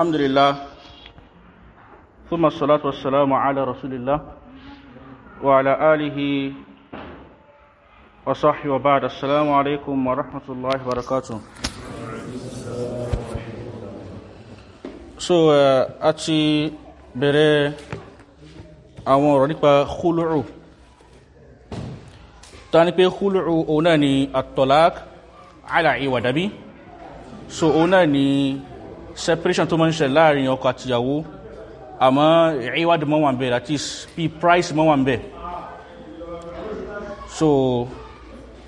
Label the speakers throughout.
Speaker 1: الحمد لله ثم الصلاة والسلام على رسول الله وعلى آله وصحبه وبعد السلام عليكم ورحمة الله وبركاته so uh, a ti bẹ̀rẹ̀ àwọn ọ̀rọ̀ nípa khulu'u ta ní pé khulu'u òun náà ni at-talaq ala iwadabi so òun náà ni separation tó máa ń ṣe láàárín ọkọ àtìyàwó àmọ́ ìwádìí mọ́ wà ń bẹ̀ that is bí price mọ́ wà ń bẹ̀ so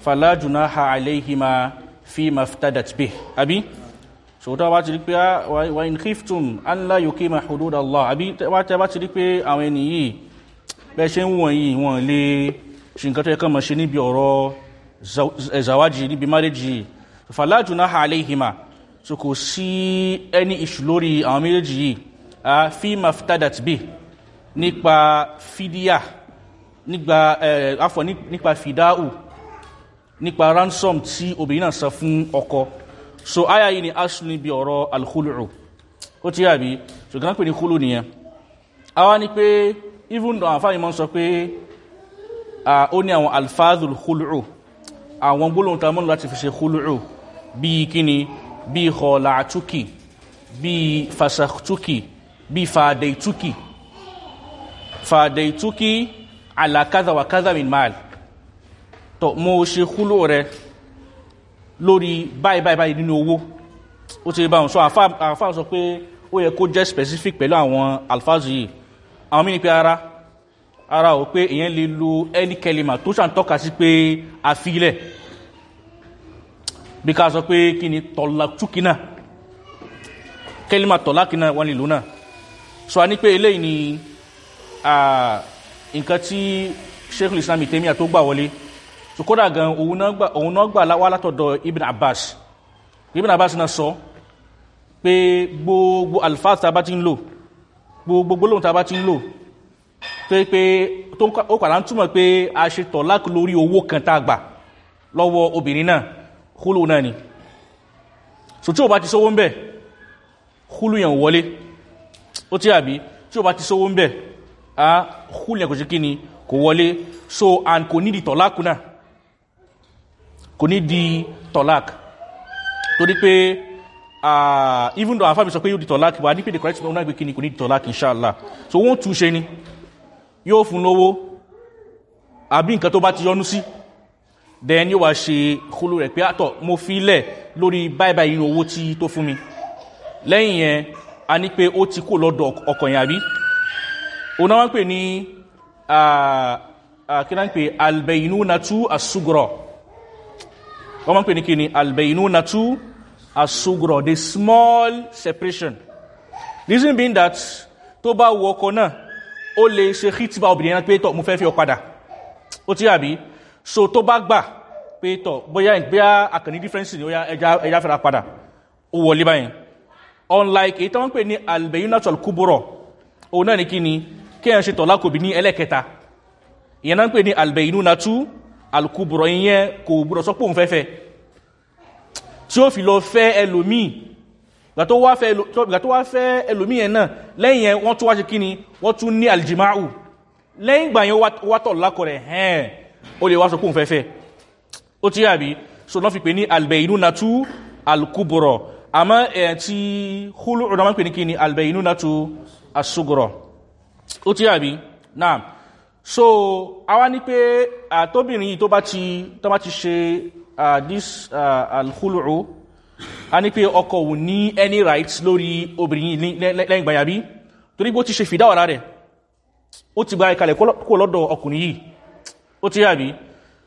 Speaker 1: fala junaha alayhima fi maftadat bih. Àbí? So tó bá ti rí pé wa in khiftum an la yuqima hudud Allah. Àbí tẹ́ bá ti rí pé àwọn ẹni yìí bẹ́ ṣe ń wọ̀n yìí wọ́n lè ṣe nǹkan tó yẹ kán mọ̀ ṣe níbi ọ̀rọ̀ zawaji níbi marriage fala junaha alayhima so kò sí ẹni ìṣù lórí àwọn méjèèjì yìí. Fi maftadat bí nípa fídíà nípa afọ nípa fìdáhù nípa ransom tí obìnrin náà san fún ọkọ. So aya yìí ni aṣù níbi ọ̀rọ̀ alkhulu'u ó ti yàbí so gánà pè ní khulu nìyẹn? A wá ní pé even though àwọn afáyìí mọ́ sọ pé ó ní àwọn alfazul khulu'u àwọn gbólóhùn tá a mọ́ láti fi ṣe khulu'u bíi kíni bí kọlàtúkì bí fasaktuki bí fàdẹ̀túkì fàdẹ̀túkì alakaza wa kaza min mal. Tó mo ṣe kúlò rẹ lórí báyìí báyìí báyìí nínú owó. Ó ti bá wọn sọ àfáà sọ pé ó yẹ kó jẹ́ specific pẹ̀lú àwọn alfáàzù yìí. Àwọn mí ní pé ara ara ò pé èyàn lè lo ẹni kẹlìmà tó ṣàntọ́ka sí pé àfilẹ̀ bí ká sọ pé kí ni tọ̀lákúkí náà kẹ́límà tọ̀lákí náà wọ́n lè lò náà. A ní pé eléyìí ni nǹkan tí sheikh islam itemiya tó gbà wọlé. So kódà gan òun náà gbà wá látọ̀dọ̀ ibn abbas. Ibn abbas náà sọ pé gbogbo alfaz tá a bá ti ń lò gbogbo gbólóhùn tá a bá ti ń lò pé pé ó kàrà ń túmọ̀ pé a ṣe tọ̀lákì lórí owó kan tá a gbà lọ́wọ́ obìnrin náà húlù náà ni. So tí o bá ti sówó ń bẹ̀ húlù yẹn wọlé. Ó tí àbí tí o bá ti sówó ń bẹ̀ a húlù yẹn kò sí kí ni kò wọlé. So and kò ní di tọ̀láàkù náà. Kò ní di tọ̀láàkù torí pé even though àfáàmì sọ pé yóò di tọ̀láàkù wà ní pé the correct one náà kò ní di tọ̀láàkù inshallah. So wọ́n tún ṣe ni. Yóò fún lówó. Àbí nǹkan tó bá ti yọnu sí then yóò wá ṣe kúlù rẹ̀ pé àtọ̀ mo fi lẹ̀ lórí báibáyìí inú owó tí tó fún mi. Lẹ́yìn yẹn a ní pé ó ti kó lọ́dọ̀ ọkọ̀ yẹn òun náà wọ́n pè ní kí náà ń pè albẹ̀inú natu asugurọ̀ wọ́n máa ń pè ní kí ni? Albẹ̀inú natu asugurọ̀ the small separation. Reason being that tó bá wọ ọkọ̀ náà ó lè ṣe hitiba obìnrin náà pé tọ̀ mo fẹ́ fi ọ padà. Ó ti àbí so tó bá gbà pé tọ̀ bóyá ìgbéyà àkànní difference ni ó yá ẹja fẹ́ra padà ó wọlé báyìí unlike èyí tó wọ́n pè ní albeyunatul kuburo òun náà ní kí ni kí ẹ̀ ń ṣe tọ̀ lákòbí ní ẹlẹ́kẹta. Ìyẹn náà ń pè ní albeyunatu alkuburo ìyẹn kò gbúdọ̀ sọ pé òun fẹ́fẹ́ tí ó fi lọ fẹ́ ẹlòmíì gbà tó wá fẹ́ ẹlòmíì yẹn náà lẹ́yìn yẹn wọ́n tún wá ṣe kí ni wọ́n tún ní aljimau. Lẹ́yìn gbà yẹn wá tọ̀ lákọ̀ rẹ̀ hẹ́ẹ̀ ó lè wá sọ kún fẹ́fẹ́ ó tí yàbí so lọ́ fi pè ní albẹ̀inú na tú alkúbọ̀rọ̀ àmọ́ ẹ̀ tí húlù ọ̀nà máa ń pè ní kí ni albẹ̀inú na tú asúgọ̀rọ̀ ó tí yàbí náà so a wá ní pé àtóbìnrin yìí tó bá ti tó bá ti ṣe this alhúlù a ní pé ọkọ̀ wù ní any rights lórí obìnrin yìí lẹ́yìn gbàyàbí torí bó ti ṣe fìdáwàrá rẹ̀. Ó ti gba ìkalẹ̀ kó lọ́dọ̀ ọkùnrin yìí ó ti yàbí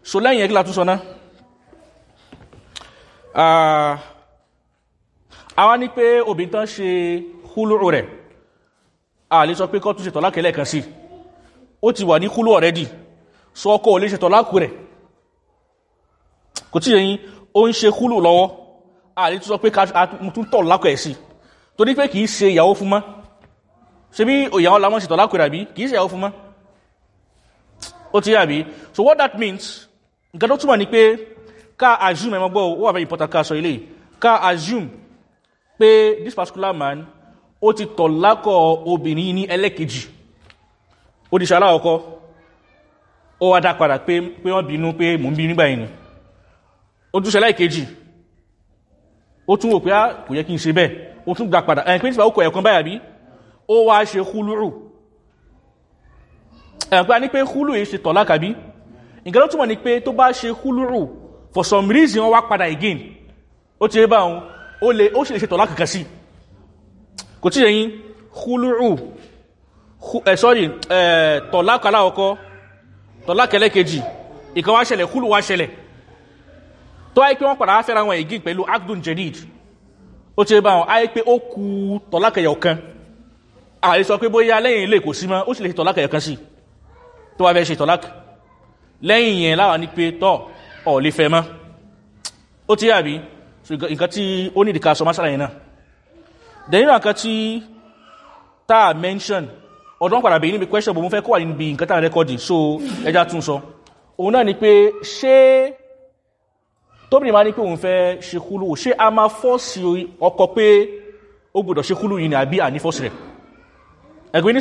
Speaker 1: so lẹ́yìn ẹgbẹ́ látúnsọ náà? Àwọn ní pé obìnrin tán ṣe húlùú rẹ̀. A lè sọ pé kọ́ tún ṣe tọ́lákẹ́ lẹ́ẹ̀kan sí ó ti wà ní húlùú ọ̀rẹ́dì so ọkọ̀ lè ṣe tọ́lákù rẹ̀. Kò tí yẹn ó ń ṣe húlùú lọ́wọ́. A lè sọ pé tún tọ̀ lákọ̀ ẹ̀ sí torí pé kìí ṣe ìyàwó fún mọ́. Ṣe bí ìyàwó lamọ́ ṣe tọ́lákù rẹ̀ àbí? Kìí ṣe ìyàwó fún mọ́ ó ti yàbí so what that means nǹkan tó túnmọ̀ ní pé ká assume ẹmọ gbọ́ ó wà very important ká sọ ilé ká assume pé this particular man ó ti tọ̀ lákọ̀ obìnrin ní ẹlẹ́kejì. Ó di ṣàlá ọkọ́. Ó wá dá padà pé pé wọ́n bínú pé mò ń bí nígbà yìí ni. Ó tún ṣẹlá ìkejì ó tún wò pé á kò yẹ kí n ṣe bẹ́ẹ̀. Ó tún gbà padà. Ẹ̀yìn pé nípa ó kọ̀ ẹ̀kan báyà ó wá ṣe húlúrù a ní pé húlù yìí ṣe tọ̀ lákàbí. Nǹkan ló túmọ̀ ní pé tó bá ṣe húlúrù for some reason wọ́n wá padà again. Ó ti bá wọn ó lè ó sì lè ṣe tọ̀ lákàkà sí. Kò tí yẹn húlúrù ẹ̀ sọ́rí ẹ̀ tọ̀ lákàlá ọkọ́ tọ̀ lákẹlẹ́ kejì ìkan wá ṣẹlẹ̀ húlù wá ṣẹlẹ̀. Tó ayé pé wọ́n padà wá fẹ́ra wọn again pẹ̀lú agdun jadid. Ó ti bá wọn ayé pé ó ku tọ̀ lákẹyọ̀ kan. Ààrẹ sọ pé bóyá lẹ́yìn ilé kò sí mọ́ ó sì lè ṣe tọ̀ lákẹyọ̀ kan sí tó wá fẹ́ ṣe tọ̀ lákẹ lẹ́yìn yẹn láwa ní pé tọ́ ọ̀ lè fẹ́ mọ́. Ó ti yàbí nǹkan tí ó ní ìdíkà sọ mọ́sára yẹn náà. Dẹ̀yìn nǹkan tí táà mention ọdún padà bèyí níbi question bò mú fẹ́ kó wà níbi nǹkan táà rẹ́kọ́dì so ẹja tún sọ. Òun náà ni pé ṣé tóbìnrin máa ní pé òun fẹ́ ṣe kúlù ṣé a máa fọ́ọ̀sì ọkọ pé ó gbọ́dọ̀ ṣe kúlù yìí ni àbí àní fọ́ọ̀sì rẹ̀ ẹgbẹ́ ní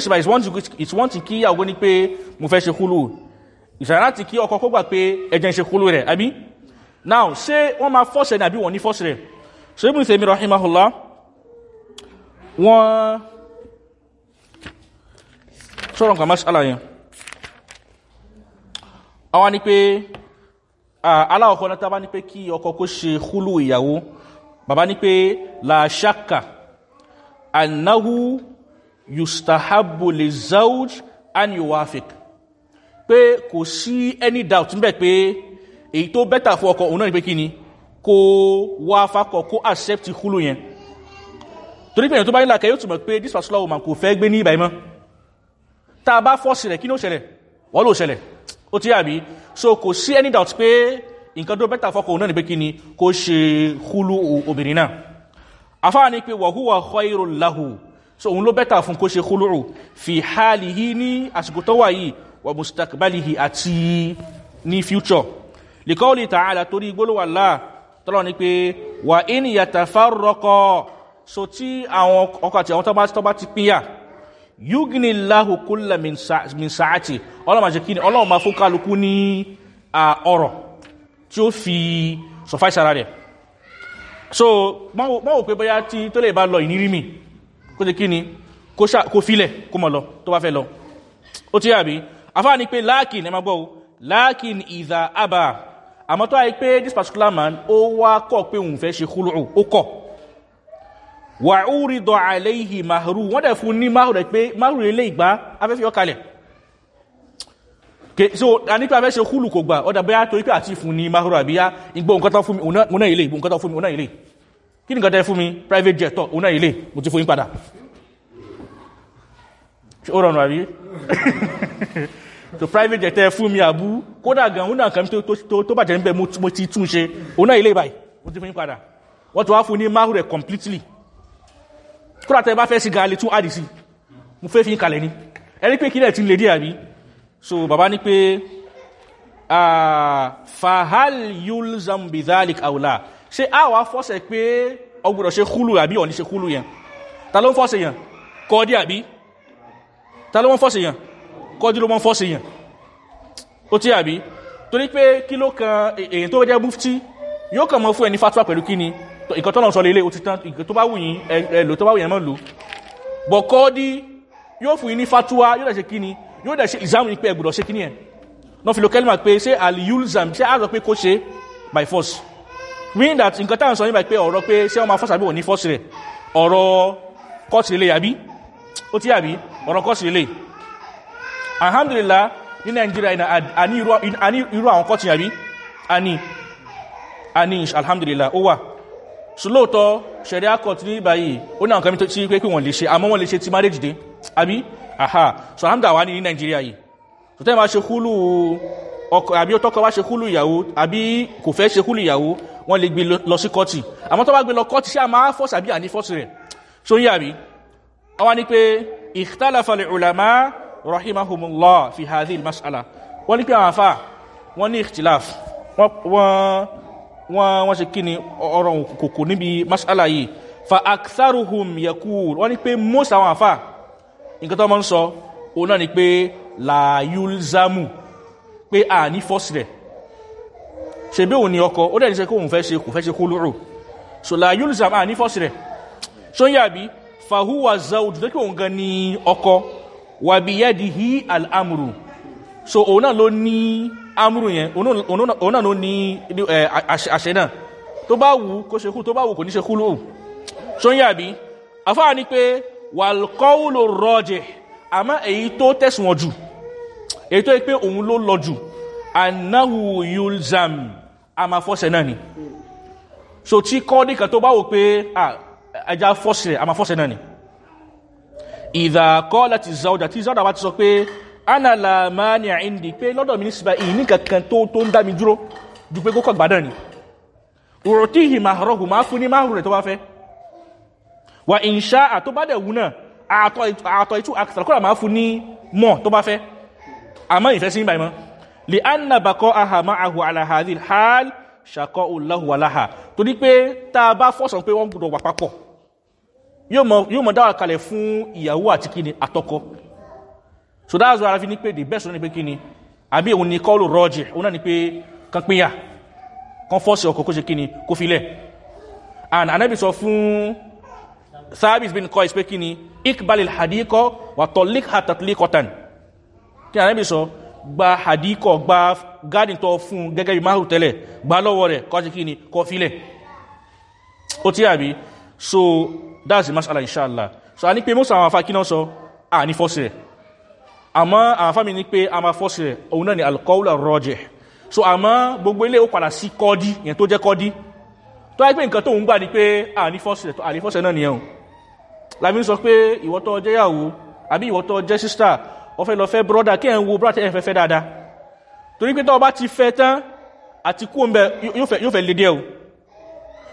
Speaker 1: one thing kí ìyàwó ní pé mo fẹ́ ṣe kúlù. Ìṣàrá láti kí ọkọ̀ kó gbà pé ẹjẹ́ ṣe kúlù rẹ̀ àbí? Now ṣé wọ́n máa fọ́ọ̀sì rẹ̀ àbí wọ́n ní fọ́ọ̀sì rẹ̀? Ṣe ibùn tèmi rahimahullah wọ́n sọ̀rọ̀ nǹkan masala yẹn. Àwọn ni pé aláwọ̀kọ́ náà tábá ní pé kí ọkọ̀ kó ṣe kúlù ìyàwó. Bàbá ní pé la shakka annahu yustahabu li zawj an yuwafik pé kò sí any doubt níbẹ̀ pé èyí tó bẹ́tà fún ọkọ̀ òun náà ni pé kí ni? Kó wá fakọ̀ kó accept kúlù yẹn. Torí pé èyàn tó bá nílà kẹ́ túnmọ̀ pé this particular woman kò fẹ́ gbé ní ìbàí mọ́. Tá a bá fọ́ọ̀sì rẹ̀ kí ní ó ṣẹlẹ̀? Wọ́n ló ṣẹlẹ̀. Ó ti yàbí so kò sí any doubt pé nǹkan tó bẹ́tà fọ́kọ̀ òun náà ni pé kí ni? Kó ṣe kúlù obìnrin náà. Afáà ni pé wàhúwà khairul lahu so òun ló bẹ́tà fún kó ṣe kúlùrù fi halihi ní àsìkò tó wà yìí wà mustakbalihi àti ní future. Likọ́ọ̀lì tààlà torí gbólówà láà tọ́lọ̀ ní pé wà in yatafarraqa so tí àwọn ọkọ̀ àti àwọn tó bá ti pínyà yugni lahu kulla min sa'ati. Ọlọ́run máa ṣe kí ni? Máa fún kálukú ní ọ̀rọ̀ tí ó fi sọfáì sára rẹ̀. So mọ́ wò pé bóyá tí tó lè bá lọ ìnírí mi kó jẹ́ kí ni kó filẹ̀ kó mọ̀ lọ tó bá fẹ́ lọ. Ó tí àbí? Afá ni pé láàkín ẹ ma gbọ́ láàkín ìdá àbá. Àmọ́ tó àyí pé this particular man ó wá kọ́ pé òun fẹ́ ṣe kúlùú ó kọ̀. Wà ó rí dọ̀ àlẹ́yìí mahru wọ́n dẹ̀ fún ní mahru rẹ̀ pé mahru ilé ìgbà afẹ́fẹ́ ọkalẹ̀ so a ní pé afẹ́ ṣe kúlù kò gbà ọ̀dà bẹ́yà torí pé àti fún ní mahru àbíyá ìgbó nǹkan tó fún mi òun náà ilé ìgbó nǹkan tó fún mi òun náà ilé kí ni nǹkan tẹ́ fún mi? Private jet tọ̀ òun náà ilé mo ti fún yín padà. Ó rọrùn àbí? So private jet tẹ́ fún mi àbú kódà gan òun náà kan tó bàjẹ́ níbẹ̀ mo ti tún ṣe. Òun náà ilé ìbáyìí mo ti fún yín padà. Wọ́n ti wá fún ní mahru rẹ̀ completely. Kódà tẹ́ bá fẹ́ sí gaali tún àdìsí mo fẹ́ fi ń kalẹ̀ ni. Ẹni pé kílẹ̀ tí ń lè dí àbí? So bàbá ní pé fahal yulzam bidhalik aula ṣe a wá fọ́sẹ̀ pé ọgbọ̀dọ̀ ṣe kúlù àbí ọ̀ ní ṣe kúlù yẹn? Ta ló ń fọ́sẹ̀ yẹn kọ́dí àbí? Ta ló ń fọ́sẹ̀ yẹn kọ́dí ló mọ́ fọ́sẹ̀ yẹn ó tí àbí? Torí pé kí ló kan èyàn tó jẹ́ mufti yóò kàn mọ́ fún ẹni fatwa pẹ̀lú kíni? Ìkan tọ́nà sọ lélẹ̀ tán. Ìkan tó bá wù yín ẹlò tó bá wù yín mọ́ lò. Bọ̀ kọ́dí yóò fún yín ní fatwa yóò dẹ̀ ṣe kíni? Yóò dẹ̀ ṣe ìzámù pé ẹgbùdọ̀ ṣe kíni ẹ̀ náà fi lo kẹ́lìmà pé ṣé aliyulzam ṣé àzọ pé kó ṣe? By force meaning that nǹkan táwọn sọ nípa pé ọ̀rọ̀ pé ṣé wọ́n máa fọ́sàbí wọ̀ ní fọ́sì rẹ̀ ọ̀rọ̀ kọ́sì lè yàbí ó tí yàbí ọ̀rọ̀ kọ́sì lè alhamdulillah ní nàìjíríà a ní irú àwọn kọ́sì yàbí a ní a alhamdulillah ó wà. So lóòótọ́ ṣẹ̀ríà court ní báyìí ó ní àwọn kan tí pé wọ́n lè ṣe àmọ́ wọ́n lè ṣe ti marriage dé àbí? Aha. So alhamdulillah wà ní nàìjíríà yìí. Tẹ́ ma ṣe kúlù ọkọ̀ àbí ó tọ́kọ wá ṣe kúlù ìyàwó àbí kò fẹ́ ṣe kúlù wọ́n lè gbé lọ sí kọ́tì àmọ́ tó bá gbé lọ kọ́tì sí àmà fọ́sì àbí àní fọ́sì rẹ̀? So ń yàbí àwọn ni pé ìtàlàfàlẹ̀ ulama rahimahumullah fi hadhi mas'ala wọ́n ní pé àwọn afá wọ́n ní ìtìláf wọ́n ṣe kí ni ọ̀rọ̀ kòkò níbi mas'ala yìí. Fa aktharuhum yakul wọ́n ní pé most àwọn àfà nǹkan tó mọ́ ń sọ òun náà ni pé la pé a ní fọ́sì rẹ̀ ṣe bí òun ni ọkọ̀ ó dẹ̀ ní ṣe so la yulzam a ní fọ́sì rẹ̀. Ṣó ń yàbí fahuwa zawd tó kí òun gan ni so òun náà ló ní amúrù yẹn òun náà ló ní àṣẹ náà. Tó bá wù kó ṣe kú tó bá wù kò ní ṣe kú lóòrù ṣó ń yàbí afáà ní pé wàlkọ́wùlò rọ́jẹ̀ àmá èyí tó tẹ̀sùn wọn èyí tó yí pé òun ló lọ jù anáhù yulzam a ma fọ́sẹ̀ náà ni. So tí kọ́dí kan tó bá wò pé ẹja fọ́sẹ̀ a ma fọ́sẹ̀ náà ni. Ìdàkọ́ láti zauda tí zauda bá ti sọ pé anàlà máa ní àìndì pé lọ́dọ̀ mi ní síbá ìní kankan tó tó ń dá mi dúró ju pé kókọ̀ gbádàn ni. Òròtí ìhìmà rọ̀hù máa fún ní márùn rẹ̀ tó bá fẹ́. Wà ìṣá àtọ́bádẹ̀ wù náà àtọ̀ ìtú àkàtàkọ́rà máa fún ní mọ̀ tó bá fẹ́. Àmọ́ ìfẹ́ sí ìbàmọ́ lè an na bakọ́ aha ma ahu alahadi hal ṣakọ́ olahu alaha tó ní pé tá bá fọ́sàn pé wọ́n gbọdọ̀ wà papọ̀ yóò mọ̀ dáwà kalẹ̀ fún ìyàwó àti kíni àtọkọ. So dáàzọ ara fi ní pé the best ní pé kíni àbí òun ni kọ́lù rọ́jì òun náà ni pé kan pínyà kan fọ́sì ọkọ̀ kó ṣe kíni kó filẹ̀ and anabi sọ fún sábìs bin kọ́ ìspé kíni ikbalil hadikọ wà tọ́lík hatatlikọtan kí anabi sọ gba hadikọ gba garden tó fún gẹ́gẹ́ bí mahu tẹ́lẹ̀ gba lọ́wọ́ rẹ̀ kọ́ ṣe kíni kọ́ filẹ̀ ó tí àbí? So that's the masala inshallah. So a ní pé most àwọn afá kí a ní fọ́sì rẹ̀. Àmọ́ àwọn afá mi ní pé a máa fọ́sì rẹ̀ òun náà ni alkọ́wùlà rọ́jẹ̀ so àmọ́ gbogbo ilé ó padà sí kọ́dí yẹn tó jẹ́ kọ́dí. Tó wáyé pé nǹkan tó ń gbà ní pé a ní fọ́sì rẹ̀ a ní fọ́sì rẹ̀ náà nìyẹn o. Lábí sọ pé ìwọ́tọ̀ jẹ́ yàwó àbí ìwọ́tọ̀ jẹ́ sísítà wọ́n fẹ́ lọ fẹ́ brọ́dà kí ẹ̀ ń wo brọ́dà ẹ̀ fẹ́ dáadáa. Torí pé tọ́ bá ti fẹ́ tán àti kú ń bẹ yóò fẹ́ lédè o.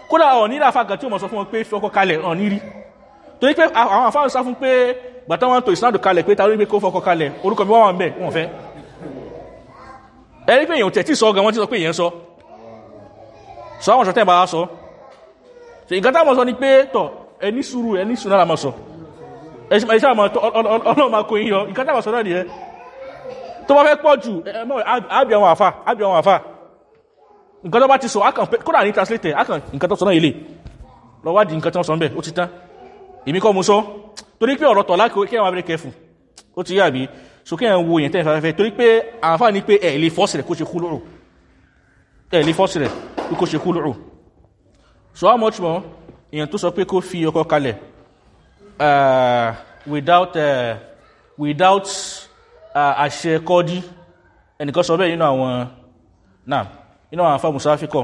Speaker 1: Kódà ọ̀ nílà afá kan tí ó mọ̀ sọ fún wọn pé fi ọkọ̀ kalẹ̀ ọ̀ nírí torí pé àwọn afáwọn sá fún pé gbàtà wọn tó ìsinádò kalẹ̀ pé tàbí pé kó fọkọ̀ kalẹ̀ orúkọ mi wọ́n wà ń bẹ̀ wọ́n fẹ́. Ẹ̀rí pé èèyàn tẹ̀ tí sọ gan wọ́n ti sọ pé èèyàn sọ. Sọ àwọn ṣọ̀tẹ́ bá sọ. Ìgbà táwọn sọ ni pé tọ̀ ẹni sùúrù ẹni sùúrù náà máa sọ ẹ̀ṣẹ́ àmọ́ ọlọ́mà kò yíyọ nǹkan tàbà sọ náà nìyẹn. Tó bá fẹ́ pọ̀ jù àbí àwọn àfà àbí àwọn àfà nǹkan tó bá ti sọ kódà ní translate akàn nǹkan tó sọ náà ilé lọ wádìí nǹkan tó sọ ń bẹ̀ ó ti tán. Èmi kọ́ mo sọ. Torí pé ọ̀rọ̀ tọ̀lá kí wọ́n abẹ́rẹ́ kẹfù ó ti yàbí so kí wọ́n wo èèyàn tẹ́ ìfẹ́fẹ́ torí pé àǹfà ní pé ẹ̀ lè so how much more? Èèyàn tó sọ pé kó fi ọkọ̀ kalẹ̀ uh, without uh, without uh, kọ́dí. Ẹnìkan sọ bẹ́ẹ̀ nínú àwọn náà nínú àwọn afá musafikọ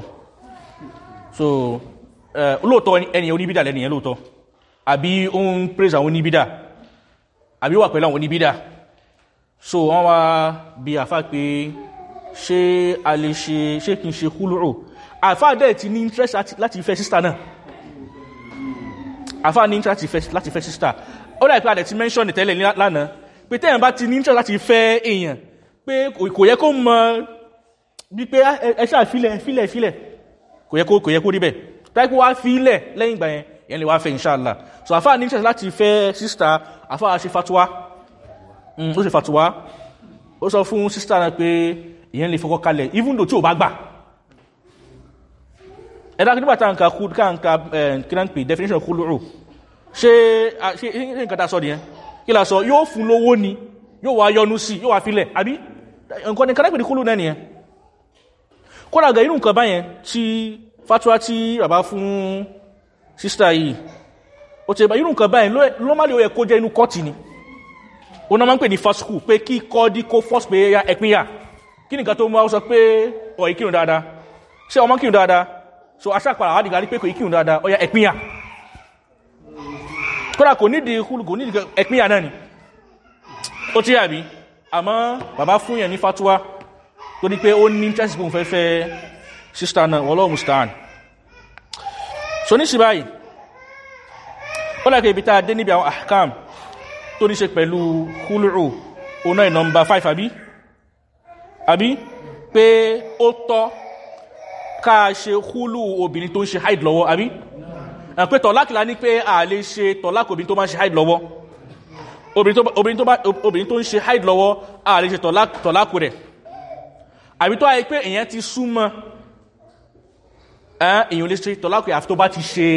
Speaker 1: so olóòtọ́ ẹni oníbídà lẹ́nìyàn lóòtọ́ àbí ó ń praise àwọn oníbídà. Àbí wà pẹ̀lú àwọn oníbídà. So wọ́n wá bí àfá pé ṣé a lè ṣe ṣé kí n ṣe kúlùrù àfá dẹ̀ ti ní interest láti fẹ́ sísítà náà àfá ní interest láti fẹ́ sísítà ó dà pé a dẹ̀ ti mention tẹ́lẹ̀ lánàá. Pé tẹ́yàn bá ti ní interest láti fẹ́ èèyàn pé kò yẹ kó mọ bí pé ẹṣà fílẹ̀ fílẹ̀ fílẹ̀ kò yẹ kó kò yẹ kó rí bẹ̀ táìpé wá fílẹ̀ lẹ́yìn ìgbà yẹn yẹn lè wá fẹ́ inṣàlá so àfá ní interest láti fẹ́ sísítà àfá ṣe fatuwa ó ṣe fatuwa ó sọ fún sísítà náà pé ìyẹn lè fọkọ kalẹ̀ even though tí ò bá gbà ẹ̀dá nígbà tá nǹkan kú ká nǹkan kí náà ń pè definition kú lóòrò ṣe nǹkan tá sọ nìyẹn? Kí la sọ? Yóò fún lówó ni yóò wá yọnu sí yóò wá filẹ̀ àbí? Nǹkan ní ní kúlù náà nìyẹn. Kódà ga inú nǹkan báyẹn tí fatuwa tí bàbá fún sísítà yìí ó ti bá inú nǹkan báyẹn lọ́mọ́lẹ̀ ó yẹ kó jẹ́ inú kọ́ọ̀tì ni. Ó náà máa ń pè ní fásitì pé kí kọ́ọ̀dí kó fọ́s pé ya ẹ̀pín yà kí nìkan tó máa sọ pé ọ̀ ìkírun dáadáa. Ṣé ọmọ kírun dáadáa so aṣáàpàá àwọn àdìgbà rí pé kò ìkírun dáadáa. Ó yá ẹ̀pín yà kódà kò nídìí kúlù kò nídìí ẹ̀pín yà náà ni. Ó ti yà bí àmọ́ bàbá fún yẹn ní fatuwa tó ní pé ó ní chelsea bóun fẹ́ fẹ́ sísítà náà wọ́lọ́ mustaan so ní sí báyìí ó lẹ́kẹ̀ẹ́ ibi tá a dé níbi àwọn ahkam tó ní ṣe pẹ̀lú húlùrù ọ̀nà ìnọmbà 5 àbí? Àbí? Pé ó tọ́ ká ṣe húlù obìnrin tó ń ṣe haid lọ́wọ́ àbí? Pé tọ̀láàkì la ní pé a lè ṣe tọ̀láàkì obìnrin tó máa ń ṣe haid lọ́wọ́. Obìnrin tó ń ṣe haid lọ́wọ́ a lè ṣe tọ̀láàkì rẹ̀. Àbí tó ayé pé èèyàn ti súnmọ́ èèyàn lè ṣe tọ̀láàkì àfi tó bá ti ṣe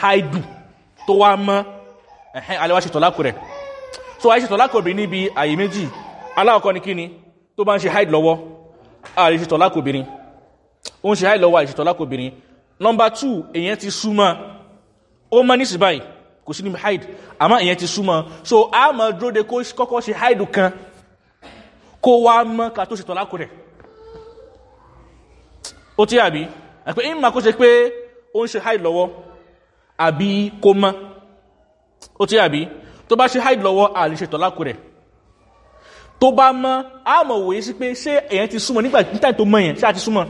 Speaker 1: haidu tó wá mọ́. Alẹ́ wá ṣe tọ̀láàkì rẹ̀. So àìṣe tọ̀láàkì obìnrin níbi àyè méjì. Aláwọ̀kọ́ ni kíni tó bá ń ṣe haid lọ́wọ́ a lè ṣe tọ̀láàkì obìnrin ó ń ṣe haid lọ́wọ́ àìṣe tọ̀láàkì obìnrin. Nọmba two èèyàn ti súnmọ́. Ó mọ́ nísì báyìí kò sí ní haid àmọ́ èèyàn ti súnmọ́. So a mọ̀ dúró de kọ́kọ́ ṣe haid kan kó wá mọ́ ká tó ṣe tọ̀láàkì rẹ̀. Ó tí àbí? Ẹ̀pẹ́ ìmọ̀ kó ṣe pé ó ń ṣe haid lọ́wọ́ àbí kó mọ́. Ó tí àbí? Tó bá ṣe haid lọ́wọ́ a lè ṣe tọ̀láàkì rẹ̀. Tó bá mọ́ a mọ̀ wòye sí pé ṣé èèyàn ti súnmọ́ nígbà tó mọ́ yẹn ṣé a ti súnmọ́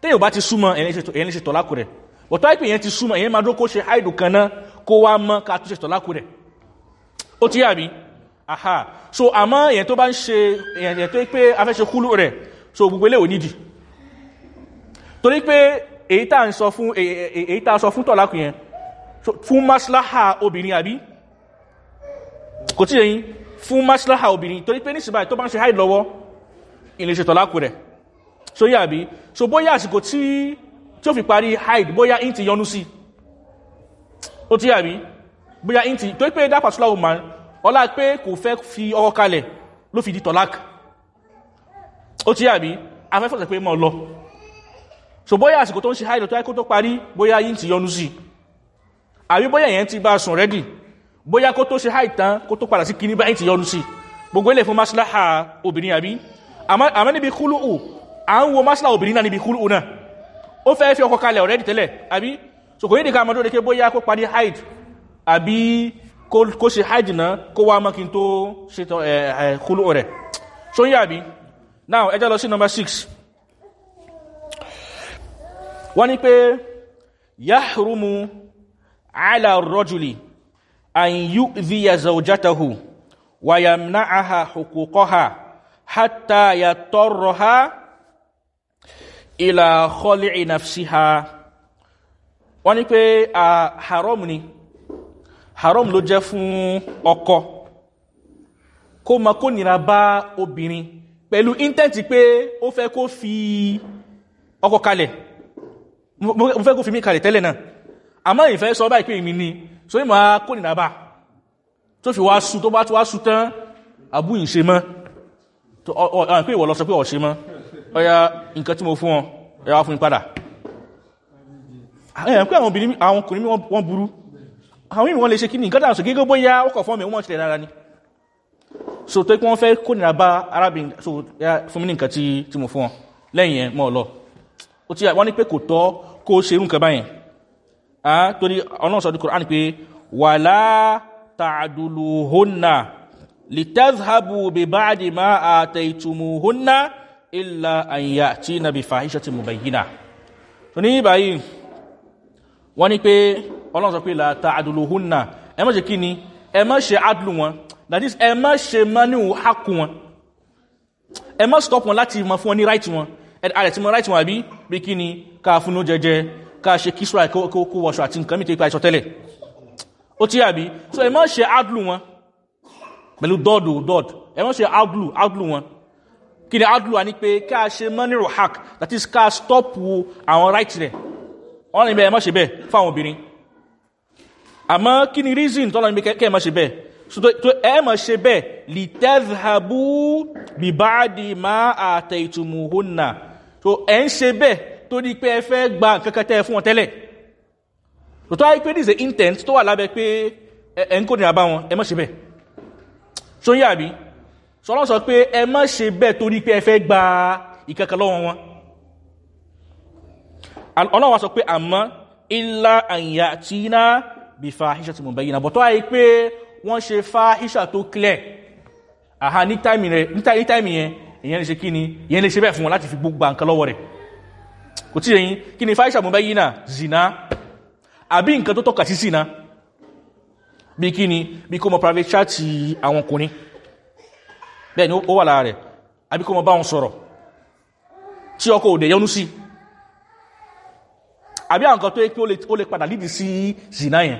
Speaker 1: téèyàn bá ti súnmọ́ èèyàn lè ṣe tọ̀láàkì rẹ̀. Bọ̀tọ́ àìpé èèyàn ti súnmọ́ èèyàn máa dúró kó ṣe haid kan náà kó wá mọ́ ká tó ṣe tọ̀láàkì rẹ̀. Ó tí àbí? Aha. So àmọ́ èèyàn tó bá ń ṣe èèyàn tó pé a fẹ́ ṣe kúlù rẹ̀ so gbogbo ilé ò nídìí torí pé èyí tá ń sọ fún èyí tá sọ fún tọ̀láàkì yẹn fún maslaha obìnrin àbí? Kò tí yẹn fún maslaha obìnrin. Torí pé nísìbáyì tó bá ń ṣe haid lọ́wọ́ ilé ṣe rẹ̀ so yà so bóyá àsìkò tí tí ó fi parí haid bóyá in ti yọnu sí. Ó tí yà bí bóyá in ti torí pé that particular woman ọlá pé kò fẹ́ fi ọkọ kalẹ̀ ló fi di tọ̀láàkù ó tí yà bí pé mọ́ lọ. So bóyá àsìkò tó ń ṣe haid tó kó tó parí bóyá in ti yọnu sí. Àbí bóyá èyàn ti bá sùn rẹ́dì bóyá kó tó ṣe háìtán kó tó padà sí kí ní báyìí ti yọnu sí. Gbogbo ilé fún maslaha obìnrin àbí? Àmọ́ níbi kúlùú à ń wo masla obìnrin náà níbi kúrú náà. Ó fẹ́ fi ọkọ̀ kalẹ̀ ọ̀rẹ́dì tẹ́lẹ̀ àbí? So kò yéde ká mọ́ tó dékè bóyá kó parí hide àbí kó ṣe hide náà kó wá mọ́kín tó ṣe kúrú rẹ̀. So yí àbí? Now ẹjá lọ sí number six. Wọ́n ni pé yahrumu ala rọ́jùlì an yu'dhiya zawjatahu wa yamna'aha hatta yatarraha Ila kọ́lì nafsiha, wọ́n ní a haram ni. Haram ló jẹ́ fún ọkọ. Kó ma kó nira bá obìnrin pẹ̀lú intẹ́ntì pé ó fẹ́ kó fi ọkọ kalẹ̀. Mo fẹ́ kó fi mí kalẹ̀ tẹ́lẹ̀ náà. Àmọ́ ìfẹ́ sọ báyìí pé èmi ni so ní ma kó nira bá. Tó fi wá su tó bá tó wá su tán àbú ìṣe mọ́. Pé ìwọ lọ sọ pé ọ̀ṣe mọ́ ọya nǹkan tí mo fún ọ ẹ wá fún mi padà. Ẹ̀yàn pé àwọn obìnrin àwọn ọkùnrin wọ́n burú. Àwọn ìmì wọ́n lè ṣe kí ní nǹkan tàbí gẹ́gẹ́ bóyá ọkọ̀ fún mi wọ́n ṣe dára ni. So tó kí wọ́n fẹ́ kó nìna bá arábìnrin so fún mi ní nǹkan tí mo fún ọ lẹ́yìn ẹ̀ mọ́ wọ́n hónà lè tẹ́zhabu bí bá dì má àtẹ ìtumù hónà ilá àyà tí na bí fàáhíṣẹ́ ti mú bẹ̀yìnà tó ní báyìí wọ́n ní pé ọlọ́run sọ pé látàdùlù hónà ẹ mọ́ ṣe kí ni ẹ mọ́ ṣe adùlù wọn. That is ẹ mọ́ ṣe mọ́ ní hákù wọn. Ẹ mọ́ stop wọn láti mọ́ fún wọn ní right wọn. Ẹ ti mọ́ right wọn àbí? Bí kí ni ká fún ó jẹjẹ ká ṣe kí ṣúra kó wọṣọ àti nǹkan mítẹ̀ ipa ìṣọ́ tẹ́lẹ̀. Ó tí má adlu má adlu adlu wọn kí ni adlu wa ní pé ká ṣe money hack? That is ká stop àwọn right rẹ̀. Wọ́n ní bẹ́ẹ̀ má ṣe bẹ́ẹ̀ fáwọn obìnrin. Àmọ́ kí ni reason tọ́lọ́ ní kẹ́ má ṣe bẹ́ẹ̀? So ẹ má ṣe bẹ́ẹ̀. Lì tẹ́zhabu bíbáàdì má àtẹ̀tùmùhùnà so ẹ ń ṣe bẹ́ẹ̀ tó ní pé ẹ fẹ́ gba nǹkan tẹ́ fún wọn tẹ́lẹ̀. Tó wáyé pé this is intent tó wà lábẹ́ pé ẹ ń kó nìyà bá wọn ẹ mọ́ bẹ́ẹ̀. Ṣó yà bí sọ́lọ́ sọ pé ẹ mọ́ ṣe bẹ́ẹ̀ tó ní pé ẹ fẹ́ gba ìkankan lọ́wọ́ wọn. Ọlọ́wọ́ sọ pé àmọ́ ilá àyà tí iná bí iṣẹ́ tí mo bẹ̀yìn náà bọ̀ tó wáyé pé wọ́n ṣe iṣẹ́ tó clear àhá ní táìmì yẹn ìyẹn lè ṣe ni? Ìyẹn lè ṣe bẹ́ẹ̀ fún wọn láti fi gbogbo nǹkan lọ́wọ́ náà zina. Àbí nǹkan tó tọ́ka sí kó mọ private chat àwọn ọkùnrin bẹ́ẹ̀ ni ó wà lára rẹ̀. Àbí kó mọ bá wọn sọ̀rọ̀ tí ọkọ̀ òdè yọnú sí. Àbí àwọn nǹkan tó yẹ ó lè padà lídì sí zina yẹn.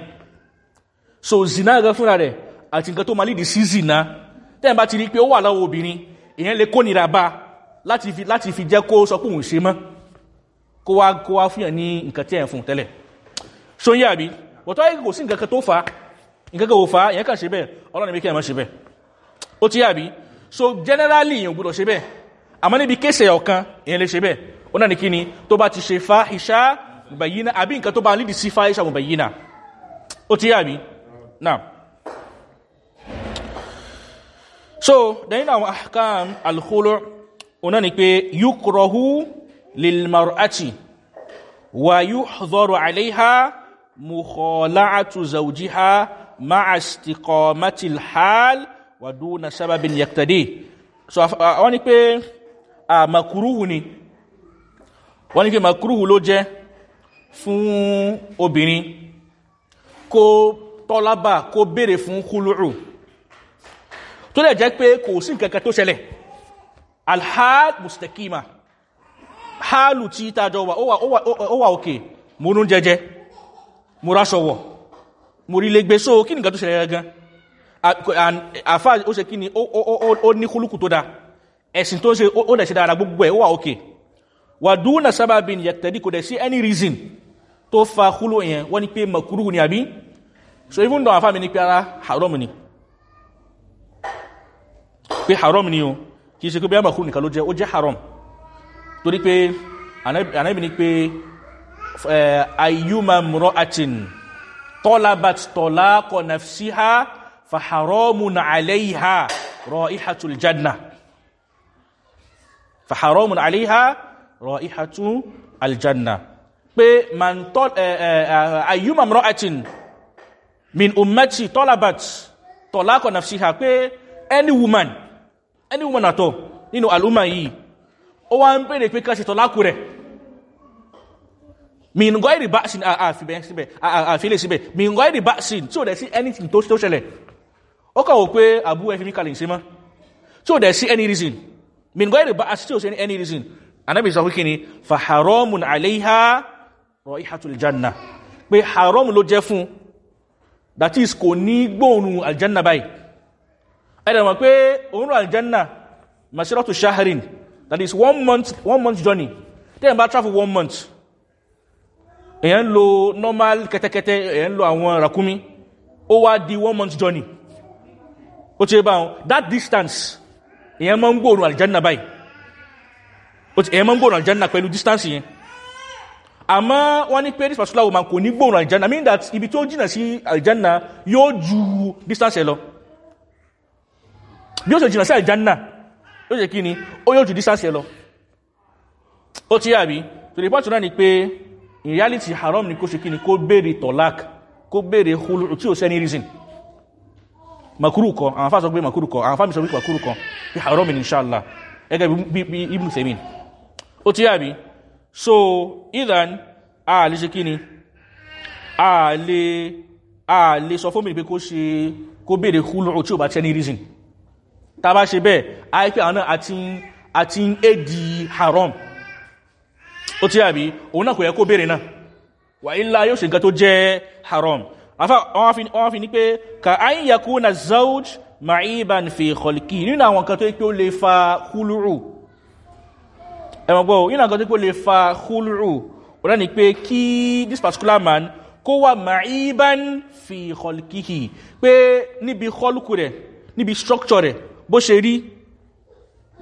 Speaker 1: So zina gan fúnra rẹ̀ àti nǹkan tó máa lídì sí zina. Tẹ́yìn bá ti rí pé ó wà lọ́wọ́ obìnrin èèyàn lè kó nira bá láti fi láti fi jẹ́ kó sọ pé òun ṣe mọ́. Kó wá kó wá fún yàn ní nǹkan tí ẹ̀ fún tẹ́lẹ̀. So yẹ́ àbí? Wọ́tọ́ ayé kò sí nǹkan kan tó fa nǹkan kan ò èèyàn kàn ṣe bẹ́ẹ̀. Ọlọ́run bí kí ẹ̀ mọ́ ṣe bẹ́ẹ̀. Ó ti yẹ́ àbí so generally èèyàn gbọ́dọ̀ ṣe bẹ́ẹ̀. Àmọ́ níbi kéṣẹ̀ ọ̀kan èèyàn lè ṣe bẹ́ẹ̀. Ó náà ní kí ni tó bá ti ṣe fa ìṣá mubayina àbí nǹkan tó bá lídì sí fa ìṣá mubayina ó ti yẹ́ àbí? Náà so lẹ́yìn àwọn ahkam alkhulu ọ̀nà ni pé yukrohu lilmar'ati wa yuhdharu alaiha mukhala'atu zawjiha ma'a istiqamati alhal wa duna sababin yaktadi so wọ́n ni pé makuruhu ni. Wọ́n ni pé makuruhu ló jẹ́ fún obìnrin. Kó tọ́lábà kó béèrè fún kúlùrù tó lè jẹ́ pé kò sí nǹkan kan tó ṣẹlẹ̀. Alhal mustakima tí tàjọ wà ó wà òkè. Múnú jẹjẹ. Múráṣọwọ̀ múrílégbé so kí nìkan tó ṣẹlẹ̀ gan àfá ó ṣe kí ni ó ní kúlùkù tó dá ẹ̀sìn tó ṣe ó dẹ̀ ṣe dára gbogbo ẹ̀ ó wà òkè wà dúnà sábàbìn yẹ̀tẹ̀dí kò dẹ̀ sí any reason tó fa kúlù yẹn wọ́n ni pé makuru ni àbí? So even though àfá mi ní pé ara haram ni. Pé haram ni o kì í ṣe pé bí àmàkú nìkan ló jẹ́ ó jẹ́ haram. Torí pé anábì ní pé ayyuma mura'atin tọ́labat tọ́lákọ̀ nafsiha janna fa haramun alayha ra'ihatul aljanna pé man tọ́ ayyuma mura'atin min ummati tọ́labat tọ́lákọ̀ nafsiha pé any woman any woman at all nínú al'umma yìí ó wá ń bèèrè pé káṣẹ tọ́lákù rẹ̀. Min gọ́ ìrì báṣin àfilẹ̀ síbẹ̀ min gọ́ ìrì báṣin tí ó dẹ̀ sí anything tó ṣẹlẹ̀ ó kàwò pé àbú ẹfì mí kalẹ̀ ìsinmá tí ó dẹ̀ sí any reason. Min gọ́ ìrì báṣin tí ó sí any reason. Anábì sọ wíkí ni? Fa haramun alaiha rọ ihatul janna. Pé haram ló jẹ́ fún. That is kò ní gbóòrùn aljanna báyìí. Ẹ̀dẹ̀ mọ̀ pé òun aljanna masiratu shaharin that is one month one month journey. Tẹ́yìn bá travel one month èyàn lo normal kẹtẹkẹtẹ èyàn lo àwọn rakumi ó wá di one month journey ó ti bá that distance èyàn máa ń gbóòrùn aljanna báyìí. Èyàn máa ń gbóòrùn aljanna pẹ̀lú distance yẹn. Àmọ́ wọ́n ní pé this particular woman kò ní gbóòrùn aljanna mean that ibi tó jìnnà sí aljanna yóò ju distance ẹ lọ. Bí ó ṣe jìnnà sí aljanna ó ṣe kí ni ó yóò jù distance ẹ lọ. Ó tí àbí? To the point náà ni pé in reality haram ni kó ṣe kí ni kó bèèrè tọ́lák kó bèèrè hulu tí ó sẹ́ni reason makuru kọ àwọn afá sọ pé makuru kọ àwọn afá mi sọ pé makuru kọ bí haram inshallah. Ẹgẹ́ bí ibn semin ó àbí? So either a lè ṣe kí ni? A lè a lè sọ fún mi pé kó ṣe kó bèèrè hulu tí ó bá sẹ́ni reason. Tàbá ṣe bẹ́ẹ̀ àìpẹ́ àwọn náà àti ń èdì haram. Ó tí àbí? Òun náà kò yẹ kó bèèrè náà. Wà ilá yóò ṣe haram wọ́n fi ní pé ka ayin yakú na zauj ma'iban fi kọlki nínú àwọn nǹkan tó yẹ pé ó lè fa húlùrù ẹmọ gbọ́ nínú àwọn nǹkan tó yẹ pé ó lè fa húlùrù ó náà ni pé kí this particular man kó wà ma'iban fi kọlkihi pé níbi kọlùkù rẹ̀ níbi structure rẹ̀ bó ṣe rí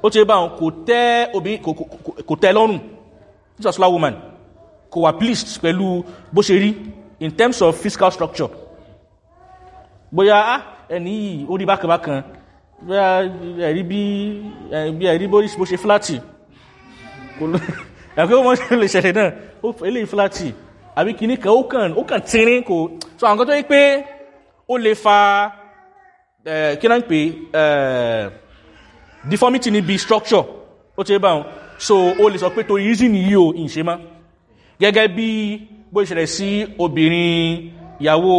Speaker 1: ó ti bá wọn kò tẹ́ lọ́rùn. This slow woman kò wà pleased pẹ̀lú bó ṣe rí in terms of physical structure. Bóyá ẹni yìí ó rí bákanbákan bóyá ẹ̀rí bí ẹ̀rí bó ṣe fláàtì ẹ̀kọ́ wọ́n lè ṣẹ̀lẹ̀ náà. Ó eléyìí fláàtì àbí kìíní kan ó kàn ó kàn tírín kò so àwọn kan tó yí pé ó lè fa kí náà ń pè deformity níbi structure. Ó ti bá wọn so ó lè sọ pé tó reason yìí o ìṣe mọ́. Gẹ́gẹ́ bí bó ìṣẹ̀lẹ̀ sí obìnrin ìyàwó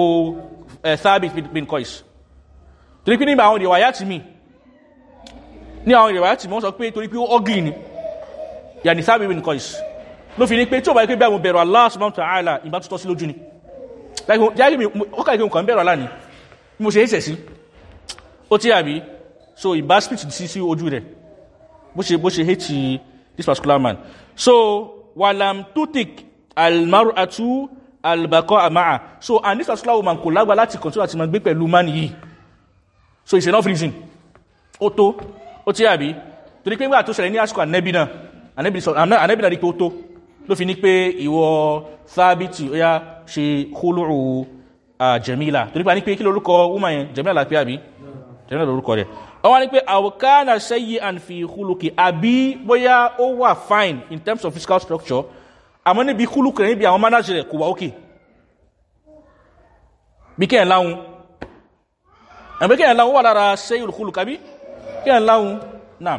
Speaker 1: thabit bin kois torí pé nígbà àwọn ìrìwàyà tì mí ní àwọn ìrìwàyà tì mí wọ́n sọ pé torí pé ó ugly ni yàní thabit bin kois ló fi ní pé tí ó bá yẹ pé bí àwọn bẹ̀rù allah subhanahu wa ta'ala ìbá tó tọ́ sí lójú ni. Ó kàrí pé nǹkan bẹ̀rù allah ni. Mo ṣe ẹsẹ̀ sí. Ó tí àbí so ìbá spirit sí sí ojú rẹ̀. Bó ṣe bó ṣe hate this particular man. So walam tutik almaru atu albakọ amaa so and this particular woman kò lágbá láti continue àti máa gbé man yìí. So it's enough reason. Ó tó ó tí àbí? Torí pé nígbà tó ṣẹlẹ̀ ní àsìkò ànẹ́bí náà ànẹ́bí náà rí pé ó tó. Ló fi ní pé ìwọ sábìtì ó yá ṣe kólóró jẹ̀mílà torí pé a ní pé kí lórúkọ woman yẹn? Jẹ̀mílà lápẹ́ àbí? Jẹ̀mílà lórúkọ rẹ̀. Wọ́n ní pé àwòkánà sẹ́yí and fi huluki àbí bóyá ó wà fine in terms of physical structure àmọ́ níbi huluki rẹ̀ níbi àwọn manager rẹ̀ kò wà ókè bí kẹ́ ẹ̀ láhun àbí kẹ́ ẹ̀ láhun wà lára sẹ́yí huluki àbí? Kẹ́ ẹ̀ láhun náà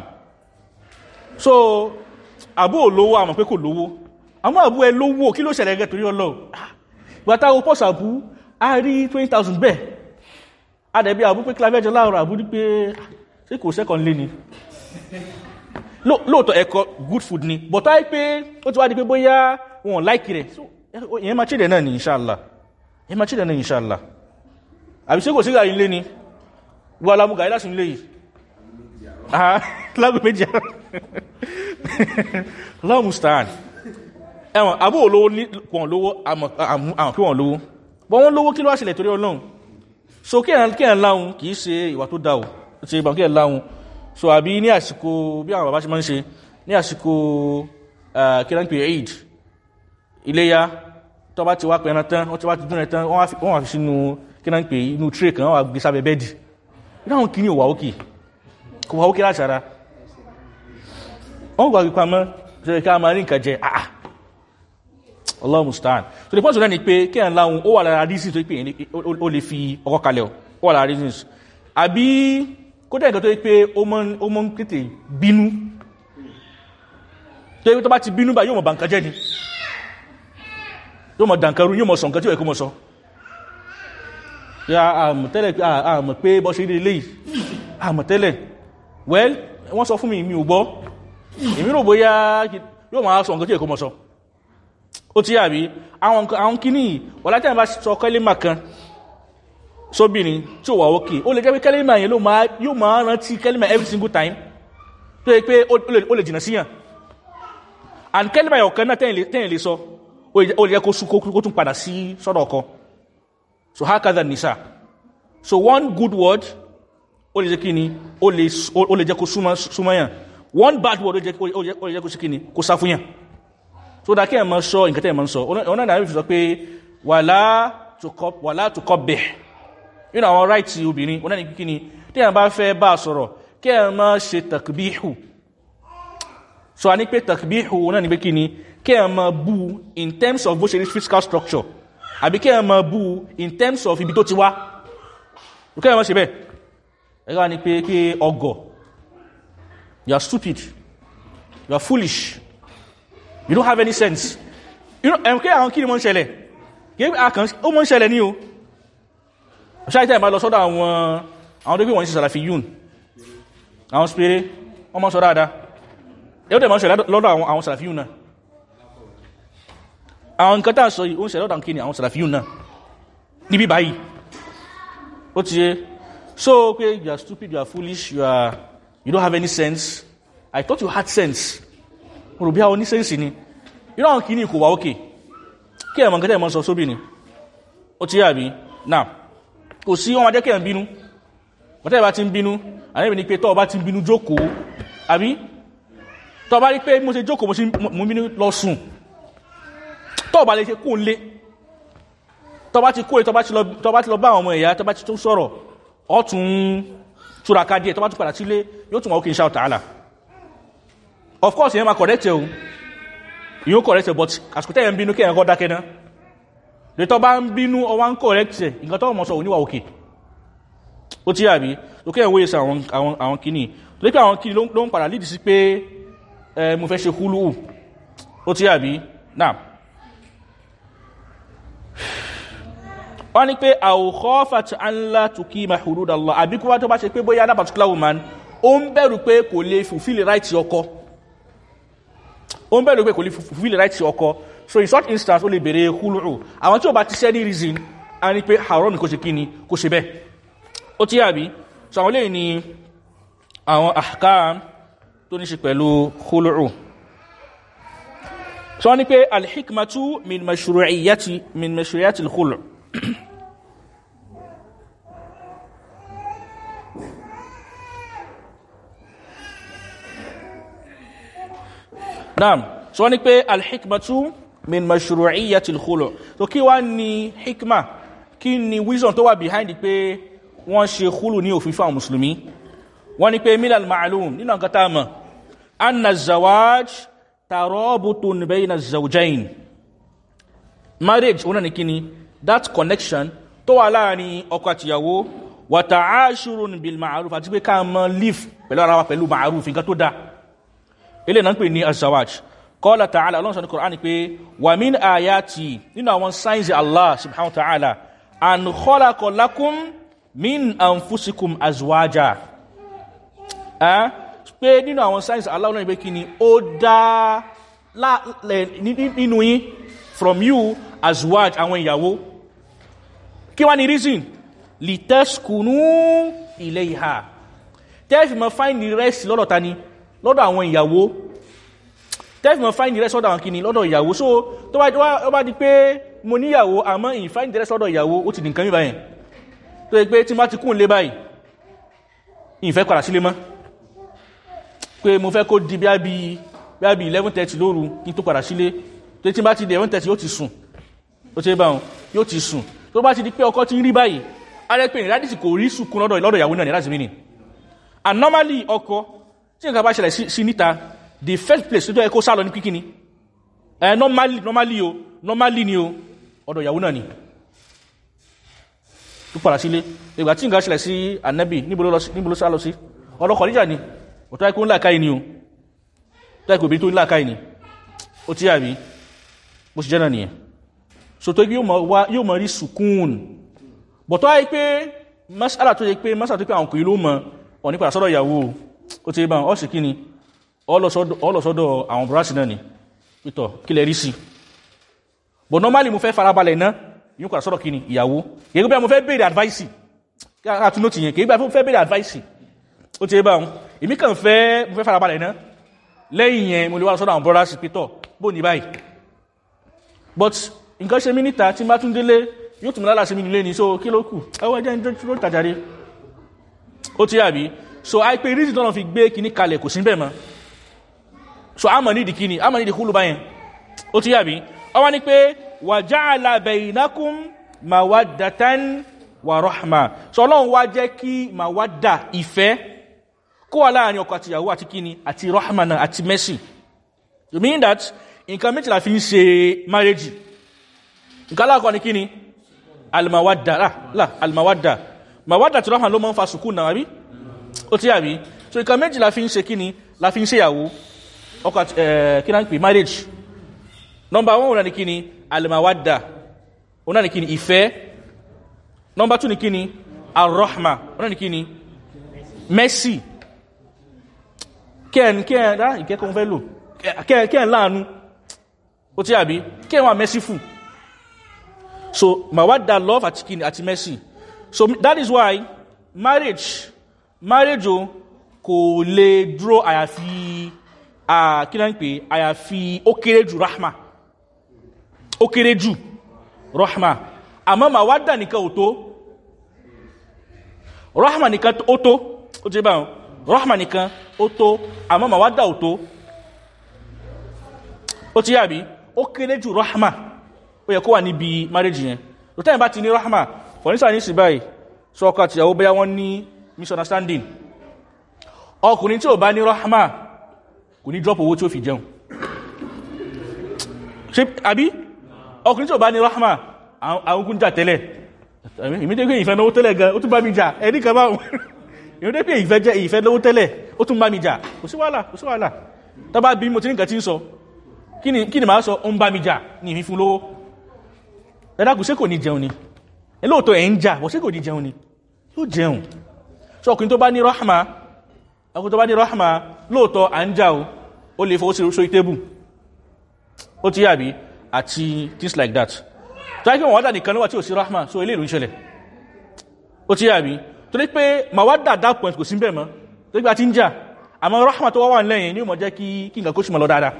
Speaker 1: so àbú ò lówó àmọ̀ pé kò lówó. Àmọ́ àbú ẹ lówó kí ló ṣẹlẹ̀ gẹ́ torí ọlọ́ gbàtà ó pọ̀ sàbú a rí 20,000 bẹ́ẹ̀. Adẹ̀bí àbú pé kílábẹ́jọ láàrọ̀ àbú ní pé ṣe kò sẹ́kọ̀n lé ni lóòtọ́ ẹ̀kọ́ good food ni but á pé ó ti wá di pé bóyá wọn láìkì rẹ̀ ìyẹn máa chídẹ̀ náà ní ìṣàlá ìyẹn máa chídẹ̀ náà ní ìṣàlá àbí ṣe kò sí gàrí lé ni? Wọ́n alámú gàrí láti ilé yìí. Lágbè méjì. Lọ́mù stan ẹ̀wọ̀n àbú olówó ní wọn lówó àmọ̀ pé wọn lówó. Bọ́ wọn lówó kí ló wá sílẹ̀ torí ọlọ́run? So kí ẹ̀ láhun kìí ṣe ìwà tó dáwò ti ìbọn kí ẹ̀ láhun so àbí ní àsìkò bí àwọn bàbá ṣe máa ń ṣe ní àsìkò kíran pé eid iléyá tó bá ti wá pẹ̀ran tán wọ́n ti wá ti dúnrẹ̀ tán wọ́n wà fi sínú kíran pé inú tray kan wà gbé sábẹ́ bẹ́ẹ̀dì. Ìdáhùn kìíní ò wà ókè. Kò wà ókè láti ara wọ́n gbà wípa mọ́ ṣe ká máa rí nǹkan jẹ àà Allah mustaan. So the point that ni pé kí ẹ̀ láhun ó wà lára reasons tó pé ó lè fi ọkọ̀ kalẹ̀ ó wà lára reasons. Àbí kó dẹ̀ nǹkan tó pé ó mọ́ ń tètè bínú. Tó yẹ tó bá ti bínú bá yóò mọ̀ bàǹkà jẹ́ ni. Yóò mọ̀ dànkarú yóò mọ̀ sọ nǹkan tí ó yẹ kó mọ̀ sọ. Àmọ̀tẹ́lẹ̀ àmọ̀ pé bọ́ ṣe ilé yìí. Àmọ̀tẹ́lẹ̀ well wọ́n sọ fún mi mi ò gbọ́. Èmi rò bóyá yóò máa sọ nǹkan tí ó yẹ kó mọ̀ sọ. Ó ti yàbí àwọn kìíní wọ́n látẹ́ bá sọ kẹ́lẹ́mà sóbìnrin tí ó wà ókè ó lè jẹ́ pé kẹ́lẹ́mà yẹn yóò máa rántí kẹ́lẹ́mà every single time. Tó yẹ pé ó lè jìnnà síyàn. And kẹ́lẹ́mà yẹn ọ̀kan náà tẹ́yìn lè sọ ó lè jẹ́ kó tún padà sí sọ́dọ̀ ọkọ. So hakadha nisa so one good word ó lè jẹ́ kí ni ó lè jẹ́ kó súnmọ́ yàn. One bad word ó lè jẹ́ kó sí kí ni kó sá fún yàn. So da kí ẹ mọ́ sọ nǹkan tẹ́ ẹ mọ́ sọ ọ̀nà ìdáwó fi sọ pé wàlá tó kọ́ bẹ̀ nínú àwọn ráìtì obìnrin ọ̀nà ní kíkí ni tí ẹ bá fẹ́ bá sọ̀rọ̀ kí ẹ mọ́ ṣe takbihu so a ní pé takbihu ọ̀nà ní pé kí ni kí ẹ mọ́ bú in terms of bó ṣe rí physical structure àbí kí ẹ mọ́ bú in terms of ibi tó ti wá. Kí ẹ mọ́ ṣe bẹ́ẹ̀. Ẹ ní pé kí ọgọ̀ you are stupid you are foolish you don't have any sense. You know ẹ̀mkẹ́ àwọn kí ni mọ́ ń ṣẹlẹ̀? Kí ó mọ́ ń ṣẹlẹ̀ ní o ṣáìtẹ́ àwọn àwọn tó àwọn sọ dáadáa. Àwọn àwọn àwọn you are stupid you are foolish you are you don't have any sense. I thought you had sense. Rò bí a oníṣẹ́ǹsì ni. Irú àwọn náà kò sí wọn jẹ́ kí ẹ̀ bínú bọ́tẹ́ bá ti ń bínú àníbi ni pé tọ́ bá ti ń bínú jókòó. Àbí? Tọ́ bá rí pé mo ṣe jókòó mo bínú lọ sùn. Tọ́ bá lè ṣe kó lé. Tọ́ bá ti kó lé tọ́ bá ti lọ bá àwọn ọmọ ẹ̀yà tọ́ bá ti tún sọ̀rọ̀ ọ̀tún túraká díẹ̀. Tọ́ bá tún padà sílé yóò tún wà ókè insha Allah of course yẹn ma correct ẹ o. Yíò correct ẹ but àsìkò tẹ́yẹ ń bínú kí ẹ̀kọ́ dákẹ́ náà lè tọ́ bá ń bínú ọwá ń correct ẹ. Nǹkan tọ́ mọ̀ sọ òníwà òkè. Ó tí àbí lókè ẹ̀wọ́ yẹsẹ̀ àwọn kìíní. Lókè àwọn kìíní ló ń padà lídì sí pé mo fẹ́ ṣe húlù ó tí àbí náà wọ́n ní pé àwòkọ́ fàtí ńlá tukí ma hududallah. Àbí kó wá tó bá ṣe pé bóyá that particular ó ń bẹ̀rù pé kò lè fulfill right ọkọ. Ó ń bẹ̀rù right ọkọ so in such instance ó lè bèrè húlùú àwọn tí ó bá ti ṣẹ́ ní reason a ní pé haram kò ṣe kí ni kò ṣe bẹ́ẹ̀. Ó tí àbí? So àwọn lẹ́yìn ni àwọn ahkam tó ní ṣe pẹ̀lú húlùú so wọ́n ní pé alhikmatu min mashru'iyyati min mashru'iyyati al-khulu' naam. So wọ́n ní pé alhikmatu min mashru'iyyati al-khulu' so kí wá ní hikma? Kí ni wisdom tó wà behind pé wọ́n ṣe khulu ní òfin fún musulmi wọ́n ní pé milal ma'alum nínú nǹkan tá mọ̀ anna zawaj tarabutun bayna zawjain marriage wọ́n ní kíni that connection tó wà láàárín ọkọ àtìyàwó wa ta'ashurun bil ma'ruf àti pé ká mọ́ live pẹ̀lú ara wa pẹ̀lú ma'ruf nǹkan tó dáa ilé náà pè ní azawaj kọ́lá ọlọ́run sọ ní kòrán pé wà mín àyàtì nínú àwọn sáyẹ̀nsì allah subhanahu ta'ala an kọ́lákọ̀ lakum min anfusikum azwaja. Pé nínú àwọn sáyẹ̀nsì allah ọlọ́run pé kí ni ó dá nínú yín from you azwaj àwọn ìyàwó. Kí wá ní reason? Litaskunu ilayha. Tẹ́ẹ̀fì mọ́ find the rest lọ́dọ̀ ta ni? Lọ́dọ̀ àwọn ìyàwó tẹ́fì mọ̀ find the rest lọ́dọ̀ àwọn kìíní lọ́dọ̀ ìyàwó. So tó bá di pé mo níyàwó àmọ́ ìn find the rest lọ́dọ̀ ìyàwó ó ti nìkan mìíràn tó yẹ pé tí má ti kún lé báyìí ìfẹ́ padà sílé mọ́. Pé mo fẹ́ kó di bí i bí eleven thirty lóru kí n tó padà sílé. Tó tí bá ti di eleven thirty yóò ti sùn. Ó ti bá wọn yóò ti sùn. Tó bá ti di pé ọkọ ti ń rí báyìí arẹ́pẹ̀ ìrádìsì kò rí sùkún lọ́dọ̀ ìyàwó náà ní láti mìíràn and normally ọkọ tí nǹkan bá ṣẹlẹ̀ sí níta the first place tó jẹ́ kó sálọ ní kíkíní ẹ̀ normally normally o normally ni o ọ̀dọ̀ ìyàwó náà ni. Tó padà sílé. Ìgbà tí nǹkan ṣẹlẹ̀ sí anabi níbo ló sálọ sí ọ̀dọ̀ kọ̀díjà ni. Ọ̀tọ́ ẹkùn ńlá káyì ni o. Tó ẹkùn obìnrin tó ńlá káyì ni. Ó tí àbí? Bó ṣe jẹ́ náà nìyẹn. So tó yóò mọ̀ rí sukun bọ̀tọ́ àyí pé masala tó yẹ pé masala tó pé àwọn kìí ló mọ̀ ọ̀ nípa sọ́dọ̀ ìyàwó ó ti bá ọ́ sì kí ọlọ́sọ́dọ̀ àwọn brasi náà ni. Pítọ̀ kí lẹ rí sí? But normally mo fẹ́ farabalẹ̀ náà yíò kàrà sọ́dọ̀ kí ni? Ìyàwó. Kìí gbé mo fẹ́ bèèrè advice. Káàtúnó ti yẹn. Kìí gbé mo fẹ́ bèèrè advice. Ó ti bá wọn. Èmi kàn fẹ́ mo fẹ́ farabalẹ̀ náà lẹ́yìn yẹn mo lè wá sọ́dọ̀ àwọn brasi pítọ̀ bó ní báyìí? But nǹkan ṣe mí níta tí má tún délé yóò tún lálàá sí mi nílé ni. So kí ló kù? Ẹwọ́ ẹjẹ́ ń dúró tàjáre ó ti so àìpé reason tọ́nà fi gbé kìíní kalẹ̀ kò sí bẹ́ẹ̀ mọ́ so a mọ̀ nídìí kíni a mọ̀ nídìí kúlù báyẹn ó ti yàbí ọwá ní pé wà já alábẹ̀yìnákún ma wá datan wà rọ́hàmà so ọlọ́run wá jẹ́ kí ma wá dà ìfẹ́ kó wà láàárín ọkọ̀ àti ìyàwó àti kíni àti rọ́hàmà àti mercy. You mean that nǹkan méjìlá fi ń ṣe marriage? Nǹkan aláàkọ́ ni kíni? Alimawadda la tí rọ́hàmà ló mọ́ ń fa sùkúù náà àbí? Ó ti yàbí so nǹkan méjìlá fi ń ṣe kíni? La fi ń ṣe ọkọ̀ kí náà ń pè marriage. Number one ọ̀nà ni kí ni? Alimawadda ọ̀nà ni kí ni? Ìfẹ́. Number two ni kí ni? Arrahma. Ọ̀nà ni kí ni? Mercy. Kẹ́ẹ̀n kẹ́ẹ̀n rá ìkẹ́kọ̀ọ́ fẹ́ lò. Kẹ́ẹ̀n láàánú. Ó tí àbí? Kẹ́ẹ̀n wà merciful. So mawadda love àti kí ni? Àti mercy. So that is why marriage marriage o kò lè dúró àyàfi kí náà ń pè? Àyàfi ó kéré jù rahma. Ó kéré jù rahma. Àmọ́ ma wá dà nìkan ò tó. Rahma nìkan ó tó. Ó ti bá wọn. Rahma nìkan ó tó. Àmọ́ ma wá dà ò tó. Ó ti yàbí ó kéré jù rahma. Ó yẹ kó wà níbi marriage yẹn. Tó tẹ́yìn bá ti ní rahma instance ní sí báyìí sọ ọkọ̀ bẹ́yà wọ́n ní misunderstanding. Ọkùnrin tí ò bá ní rahma kò ní drop owó tí ó fi jẹun. Ṣe àbí? Ọkùnrin tí ò bá ní rahma àwọn kún jà tẹ́lẹ̀. Ìmídé pé ìfẹ́ lówó tẹ́lẹ̀ gan ó tún bá mi jà. Ẹni kan bá ìmídé pé ìfẹ́ jẹ́ ìfẹ́ lówó tẹ́lẹ̀ ó tún bá mi jà. Kò sí wàhálà kò sí wàhálà. Tọ́bá bí mo ti ní nǹkan tí ń sọ kí ni màá sọ? Ó ń bá mi jà ní ìfí fún lówó. Ẹ̀dá kò sí kò ní jẹun ni? Lóòótọ́ ẹ̀ ń jà bọ̀ sí kò ní jẹun ni? Yóò jẹun. Sọ ọkùnrin tó bá ní rahma ọkùnrin tó bá ní rahma lóòótọ́ à ń jà o ó lè fowó sí orí tébù. Ó ti yàbí àti things like that. Tó yẹ kí wọ́n wádà nìkan lọ́wọ́ tí ò sí rahma so ilé ìlú ń ṣẹlẹ̀. Ó ti yàbí torí pé màwádà that point kò sí bẹ́ẹ̀ mọ́. Pé a ti ń jà. Àmọ́ rahma tó wá wà lẹ́yìn ní ó mọ̀ jẹ́ kí nǹkan kó sì mọ̀ lọ dáadáa.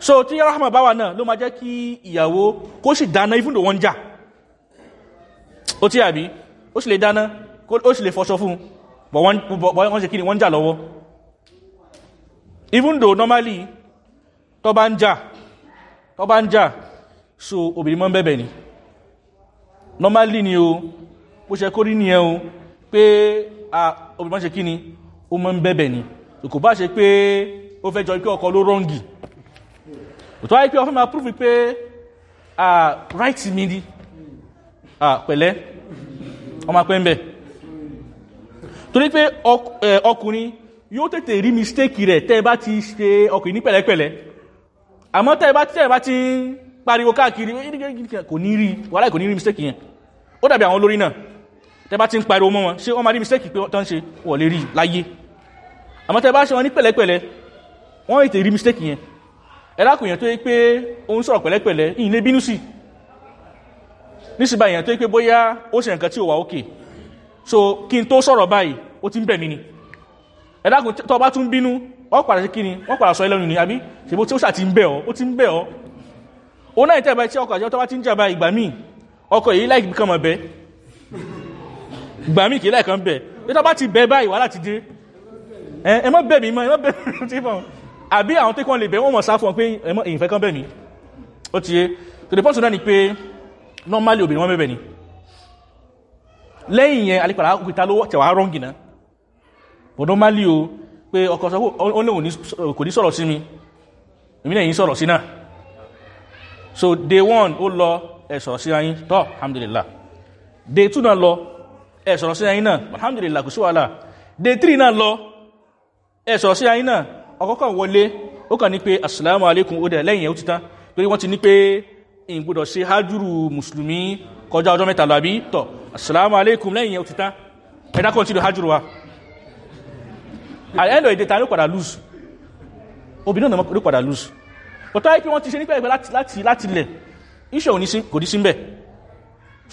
Speaker 1: So tí rahma bá wà náà ló máa jẹ́ kí ìyàwó kó sì dáná even though wọ́n ń jà. Ó ti yàbí ó sì lè dáná ó sì lè fọṣọ fún bọ̀ wọ́n ṣe kí ni wọ́n jà lọ́wọ́ even though normally tó bá so obìnrin mọ́ ń ni. Normally ni o bó ṣe kórí ni ẹ o pé obìnrin mọ́ ṣe kí ni? Ó mọ́ ń bẹ̀bẹ̀ ni. Kò bá ṣe pé ó fẹ́ jọ pé ọkọ ló rọ́ǹgì. Tó wáyé pé ọ fẹ́ máa prove pé right mi ni. Pẹ̀lẹ́. Ọmọ pẹ́ ń bẹ̀ torí pé ọkùnrin yóò tètè rí mistake rẹ̀ tẹ́ bá ti ṣe ọkùnrin ní pẹ̀lẹ́pẹ̀lẹ́. Àmọ́ tẹ́ bá tẹ́ bá ti ń pariwo káàkiri kò ní rí wàhálà kò ní rí mistake yẹn. Ó dàbí àwọn olórí náà. Tẹ́ bá ti ń pariwo mọ́ wọn ṣé wọ́n máa rí mistake pé tán ṣe? Wọ́n lè rí láyé. Àmọ́ tẹ́ bá ṣe wọn ní pẹ̀lẹ́pẹ̀lẹ́ wọ́n ètè rí mistake yẹn. Ẹlákùn yẹn tó yẹ pé ń sọ̀rọ̀ pẹ̀lẹ́pẹ̀lẹ́ ìyìn sí. Nísìbà tó yẹ pé bóyá ó ṣe nǹkan tí ó wà ókè so kí n tó sọ̀rọ̀ báyìí ó ti ń bẹ̀ mí ni. Ẹ̀dàkùn tó bá tún bínú wọ́n padà sí kíni wọ́n padà sọ ẹlẹ́nu ni àbí? Ṣèbó tí ó ṣà ti ń bẹ̀ ọ́? Ó ti ń bẹ̀ ọ́. Ó náà ìtẹ́ ìbáyìí tí ọkọ̀ àjọ tó bá ti ń jàbá ìgbà míì ọkọ̀ èyí láì kan mọ̀ bẹ́. Ìgbà míì kì í láì kan bẹ̀. Bí tó bá ti bẹ̀ báyìí wàhálà ti dé. Ẹ mọ́ bẹ̀ mí mọ́ ẹ mọ́ bẹ̀ mí tí fọ́n àbí àwọn tó kàn lè bẹ̀ wọ́n mọ̀ sá fún ọ pé èyí fẹ́ kán bẹ̀ mí. Ó ti yé. To the point náà ni pé normally obìnrin wọn bẹ̀bẹ̀ ni lẹ́yìn yẹn alípàdà òkúta ló tẹ̀wà rọ́ǹgì náà. But normally o pé ọkọ̀ sọ ó léwò kò ní sọ̀rọ̀ sí mi. Èmi náà sọ̀rọ̀ sí náà. So day one ó lọ ẹ sọ̀rọ̀ sí ayín tọ́ alhamdulillah. Day two náà lọ ẹ sọ̀rọ̀ sí ayín náà. Alhamdulillah kò sí wàhálà. Day three náà lọ ẹ sọ̀rọ̀ sí ayín náà. Ọkọ̀ kan wọlé ó kàn ní pé assalamu alaikum. Ó dẹ̀ lẹ́yìn ẹ̀ ó ti tán. Torí wọ́n ti ní pé ìgbọ́dọ̀ ṣe hajjúrù mùsùlùmí kọjá ọjọ́ mẹ́ta lọ àbí? Tọ́ assalamu alaikum lẹ́yìn tán. Ẹ̀dá lọ hajjúrù wa. The day ta ló padà lose? Obìnrin náà ló padà lose. Ọ̀tọ́ ayé pé wọ́n ti ṣe nípa ẹgbẹ́ láti láti lẹ̀ iṣẹ́ kò ní sí mbẹ̀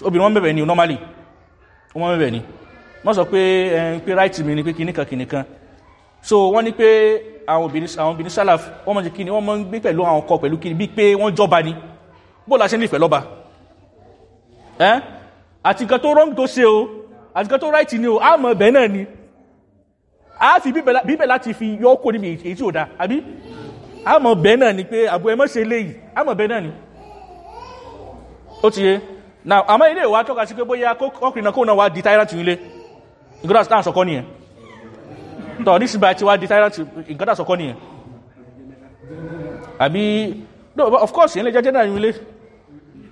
Speaker 1: obìnrin ni normally. Wọ́n bẹ̀bẹ̀ ni. Wọ́n sọ right mi ni pé kìnnìkan kìnnìkan so wọ́n ní pé àwọn obìnrin sálàf wọ́n mọ̀ sí kí ni wọ́n mọ̀ ń àwọn la ṣe nífẹ̀ẹ́ lọ́ba ẹ́? Àti nǹkan tó wrong tó ṣe o. Àti nǹkan tó right ni o. Á mọ̀ bẹ́ẹ̀ náà ni. A fi bíbẹ̀ láti fi yọ́ kò níbi èyí tí ó dá àbí? A mọ̀ bẹ́ẹ̀ náà ni pé àbú ẹmọ́ ṣe léyìí a mọ̀ bẹ́ẹ̀ náà ni. Ó ti yé. Now àmọ́ ilé ìwà tọ́ka sí pé bóyá ọkùnrin náà kó náà wá di tyrant nílé. Ìgbọ́dá sí sọkọ́ nìyẹn. Tọ́ ní síbà tí wá di tyrant ìgbọ́dá sọkọ́ nìyẹn. Àbí? No of course ìyẹn lè jẹ́ general nílé.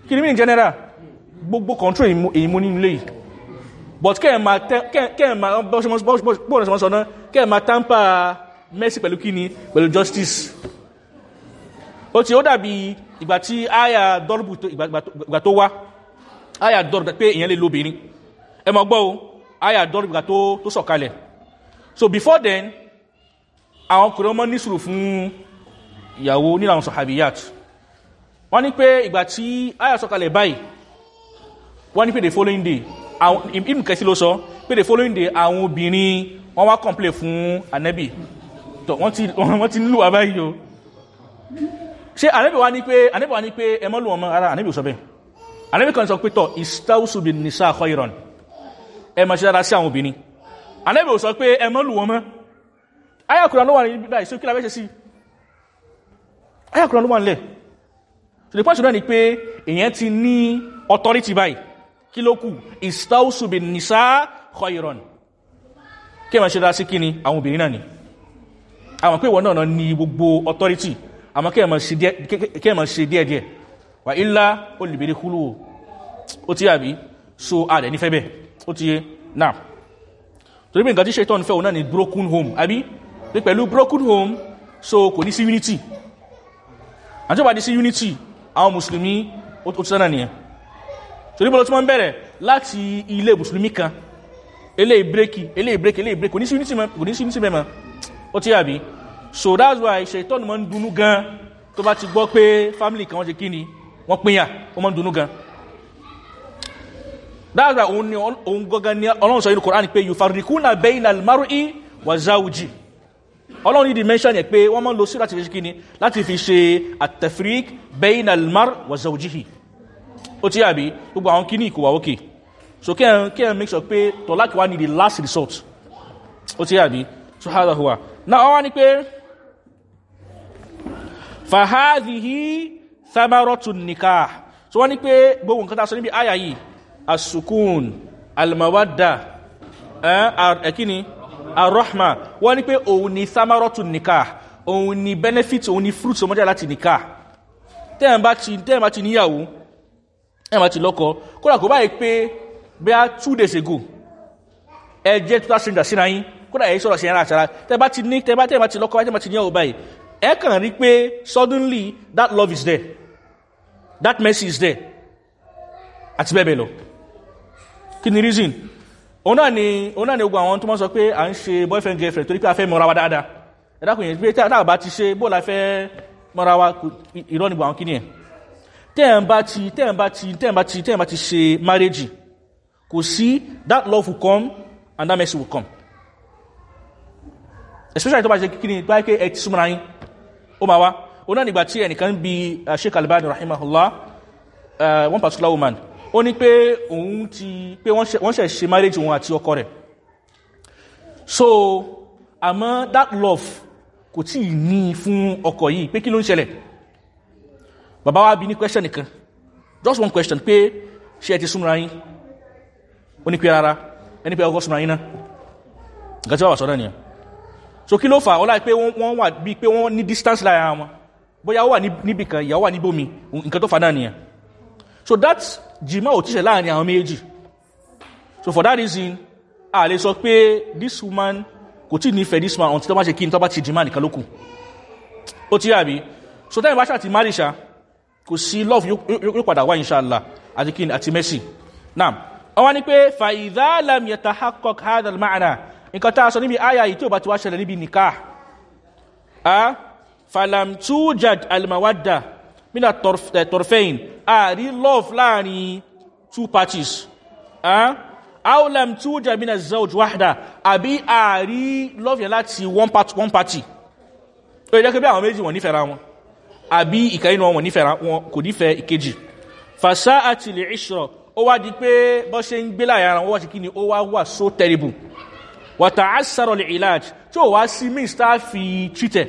Speaker 1: Kí ni mí general gbogbo control èyí mú nílé yìí. But kẹ́ẹ̀mà kẹ́ẹ̀mà bọ́ọ̀lù sọ náà kẹ́ẹ̀mà tampa mercy pẹ̀lú kíni? Pẹ̀lú justice. Ó ti ó dàbí ìgbà tí àyà dọ́rùbù ìgbà tó wá. Àyà dọ́rùbù pé èyàn lè lóbìnrin ẹ mọ̀ gbọ́ o àyà dọ́rùbù ìgbà tó sọ̀kalẹ̀. So before then àwọn kòrò mọ́ ní sùúrù fún ìyàwó nínú àwọn sọ̀habiyat wọ́n ní pé ìgbà tí àyà sọ̀kalẹ̀ báyìí wọ́n ní pé the following day ibn kẹsí ló sọ pé the following day àwọn obìnrin wọ́n wá complain fún anabi tọ́ wọ́n ti lù àbá yìí o. Ṣe anabi wá ní pé anabi wá ní pé ẹmọ́ lù ọmọ ara anabi sọ bẹ́ anabi kan sọ pé tọ́ istausu bin nisa khairan ẹ ma ṣe dára sí àwọn obìnrin. Anabi ò sọ pé ẹmọ́ lù ọmọ ayakura ló wà ní bíbá ìṣó kí la fẹ́ ṣe sí ayakura ló wà nílẹ̀. So the point náà ni pé èèyàn ti ní authority báyìí kí ló kù istausu bin nisa khairan kí ma ṣe dá sí kíni? Àwọn obìnrin náà ni. Àwọn pé ìwọ náà ní gbogbo authority. Àmọ́ kí ẹ ma ṣe díẹ̀díẹ̀ wà ilá bèèrè kúrò ó tí àbí? So a rẹ̀ nífẹ́ bẹ̀ ó ti yé. Náà torí bí nǹkan tí ṣetán fẹ́ òun náà ni broken home àbí? Pé pẹ̀lú broken home so kò ní sí unity. Àti ó bá di sí unity àwọn mùsùlùmí ó ti sánà nìyẹn torí bọ́lọ́ tí wọ́n bẹ̀rẹ̀? Láti ilé mùsùlùmí kan ilé ìbrékì ilé ìbrékì ilé ìbrékì kò ní sí unity mẹ́mọ́ ó tí àbí so that's why ṣètọ́nù mọ́ ń dunú gan. Tó bá ti gbọ́ pé family kan wọ́n ṣe kí ni wọ́n pínyà ó mọ́ dunú gan. Dáadáa òun ni òun gọ́gán ní ọlọ́run sọ inú koran pé yóò farikú na bẹ́yìn almaru'i wa zawji. Ọlọ́run ní dimension yẹ pé wọ́n mọ́ lo sí láti fi ṣe kí ni láti fi ṣe àtẹ̀frík bẹ́yìn almar wa zawjihi ó ti yàbí gbogbo àwọn kí ní ìkòwà òkè. So kí ẹ make sure pé tọ́láàkì wá ní the last resort. Ó ti yàbí so hádà huwa na ọwá ní pé fàhádìí samarọ́tù nìka so wọ́n ní pé gbogbo nǹkan tá sọ níbi àyà yìí asukun almawadda ẹ̀kíni arọ́hma wọ́n ní pé òun ni samarọ́tù nìka òun ni benefit òun ni fruit ọmọdé láti nìka tẹ́yàn bá ti níyàwó bá ti lọ́kọ. Kódà kò báyìí pé bí a two days ago ẹ jẹ́ total stranger síra yín. Kódà ẹ̀yìn sọ̀rọ̀ sí ẹ̀rọ àṣàrà tẹ́ bá ti ní tẹ́ bá tẹ́ bá ti lọ́kọ tẹ́ bá ti níyàwó báyìí ẹ kàn rí pé suddenly that love is there that mercy is there àti bẹ́ẹ̀ bẹ́ẹ̀ lọ. Kí ni reason? Òun náà ni òun náà ni gbogbo àwọn tó mọ́ sọ pé à ń ṣe boyfriend girlfriend torí pé a fẹ́ mọ́ra wa dáadáa. Ẹ̀dá kò yẹn pé tí a bá ti ṣe bó la mọ́ra wa? Irọ́ àwọn kíní ẹ̀ tẹ́ẹ̀ bá ti tẹ́ẹ̀ bá ti tẹ́ẹ̀ bá ti tẹ́ẹ̀ bá ti ṣe marriage kò sí that love will come and that mercy will come. Especially tó bá ṣe kíní báyìí pé ẹ ti súnmọ́ra yín ó máa wá. Òun náà nígbà tí ẹnìkan bí sheikh albani rahimahullah uh, one particular woman. Ó ní pé òun ti pé wọ́n ṣẹ̀ ṣe marriage òun àti ọkọ rẹ̀. So àmọ́ that love kò tí ì ní fún ọkọ yìí. Pé kí ló ń ṣẹlẹ̀ bàbá wa bí ní question nìkan. Just one question pé ṣe ẹ ti súnmọ́ra yín? Ó ní pé rárá. Ẹni pé ọkọ súnmọ́ra yín náà nǹkan tí sọ́dọ̀ nìyẹn. So kí ló fà ó láì pé wọ́n wà bí pé wọ́n ní distance lára wọn. Bóyá ó wà níbì kan ìyàwó wà níbòmí nǹkan tó fà náà nìyẹn. So that jima ò tíṣẹ̀ láàárín àwọn méjì. So for that reason a lè sọ pé this woman kò tí nífẹ̀ẹ́ this man until tó bá ṣe kí n tó bá ti jima nìkan lókù ó ti yàbí so tẹ́yìn bá ṣàti marisha kò sí love yóò padà wá inshallah. Àti kí àti mercy. Now wọ́n wá ní pé fàìdá lam yata hakok hadal ma'ana nǹkan tá a sọ níbi àyà yìí tí ó bá ti wá ṣẹlẹ̀ níbi nìka a falam tujad almawadda mina torfein a rí love láàárín two parties. A aulam tujad mina zawj wahda. Àbí a rí love yẹn láti one, part, one party. Ó yẹ kí bí àwọn méjì wọn nífẹ̀ẹ́ wọn àbí ìkẹyìn wọn nífẹ̀ẹ́ wọn kò nífẹ̀ẹ́ ìkejì. Fasa àti lè ìṣọ̀ ó wá di pé bọ́ ṣe ń gbé láyàrá wọn wá sí kí ni ó wá wà so terrible. Wàtà àṣàrọ̀ lè ìlàjì tí ó wá sí mista fi títẹ̀.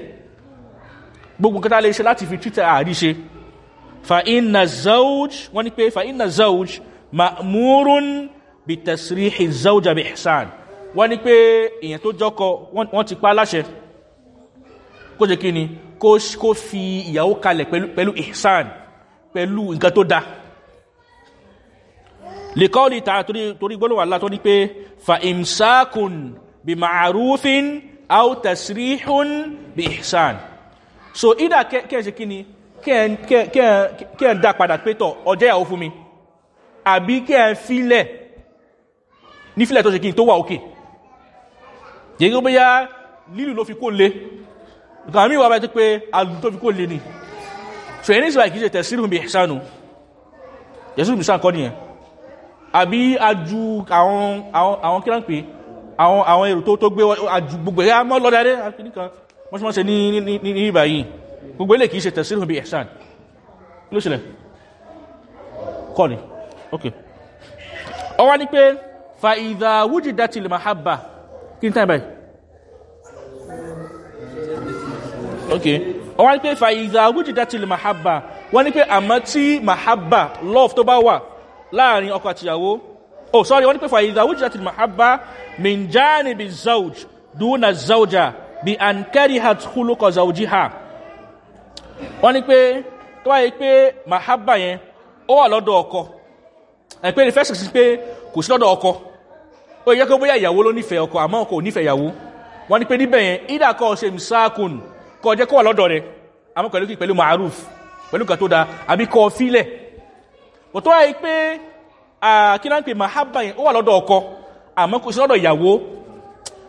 Speaker 1: Gbogbo nǹkan lè ṣe láti fi títẹ̀ àríṣe fa inna kí ni kó fi ìyàwó kalẹ̀ pẹ̀lú ihsan pẹ̀lú nǹkan tó dáa likọ́ọ̀lì tàà torí gbọ́lọ́wà Allah tó ní pé fa imsakun bi ma'arufin au bi ihsan. So ìdá kẹ́ ṣe kíni kẹ́ ẹ̀ dá padà pé tọ̀ ọjẹ́ ìyàwó fún mi àbí kẹ́ ẹ̀ fílẹ̀ ní fílẹ̀ tó ṣe kíni tó wà òkè lílù ló fi kó lé nǹkan àmì ìwà bá ti pé alù tó fi kó lé ni. So ẹni sì wà kìí ṣe tasrihun bi ihsanu yẹ́sù mìsàn kọ́ nìyẹn. Àbí ajú àwọn àwọn kí láńpé àwọn èrò tó gbé ajú gbogbo ẹ̀. Mọ́ lọ́dẹ̀ àkíníkan wọ́n ṣe mọ́ ṣe ní ìbà yìí. Gbogbo ilé kìí ṣe tẹ̀sílùm bí ní pé lè ok. Ọwá ní pé fa ìdá wújì dátì lè mahabba. Wọ́n ní pé àmọ́ tí mahabba love tó bá wà láàárín ọkọ àtìyàwó oh sorry wọ́n ní pé fa ìdá wújì dátì lè mahabba min janibi zawj duna zawja bi an karihat khuluqa zawjiha. Wọ́n ní pé tó wáyé pé mahabba yẹn ó wà lọ́dọ̀ ọkọ. Ẹ̀ pé ìfẹ́ sẹ̀sì pé kò sí lọ́dọ̀ ọkọ. Ó yẹ kó bóyá ìyàwó ló nífẹ̀ẹ́ ọkọ àmọ́ ọkọ ò nífẹ̀ẹ́ ìyàwó. Wọ́n ní pé níbẹ̀ yẹn ìdá kọ́ ṣe mùsáàkùn kọ́ jẹ́ kó wà lọ́dọ̀ rẹ̀. Àmọ́ pẹ̀lú kí pẹ̀lú ma'aruf pẹ̀lú kan tó da àbí kọ́ fílẹ̀ kò tó wáyé pé kí náà ń pè mahabba yẹn ó wà lọ́dọ̀ ọkọ àmọ́ kò sí ìyàwó.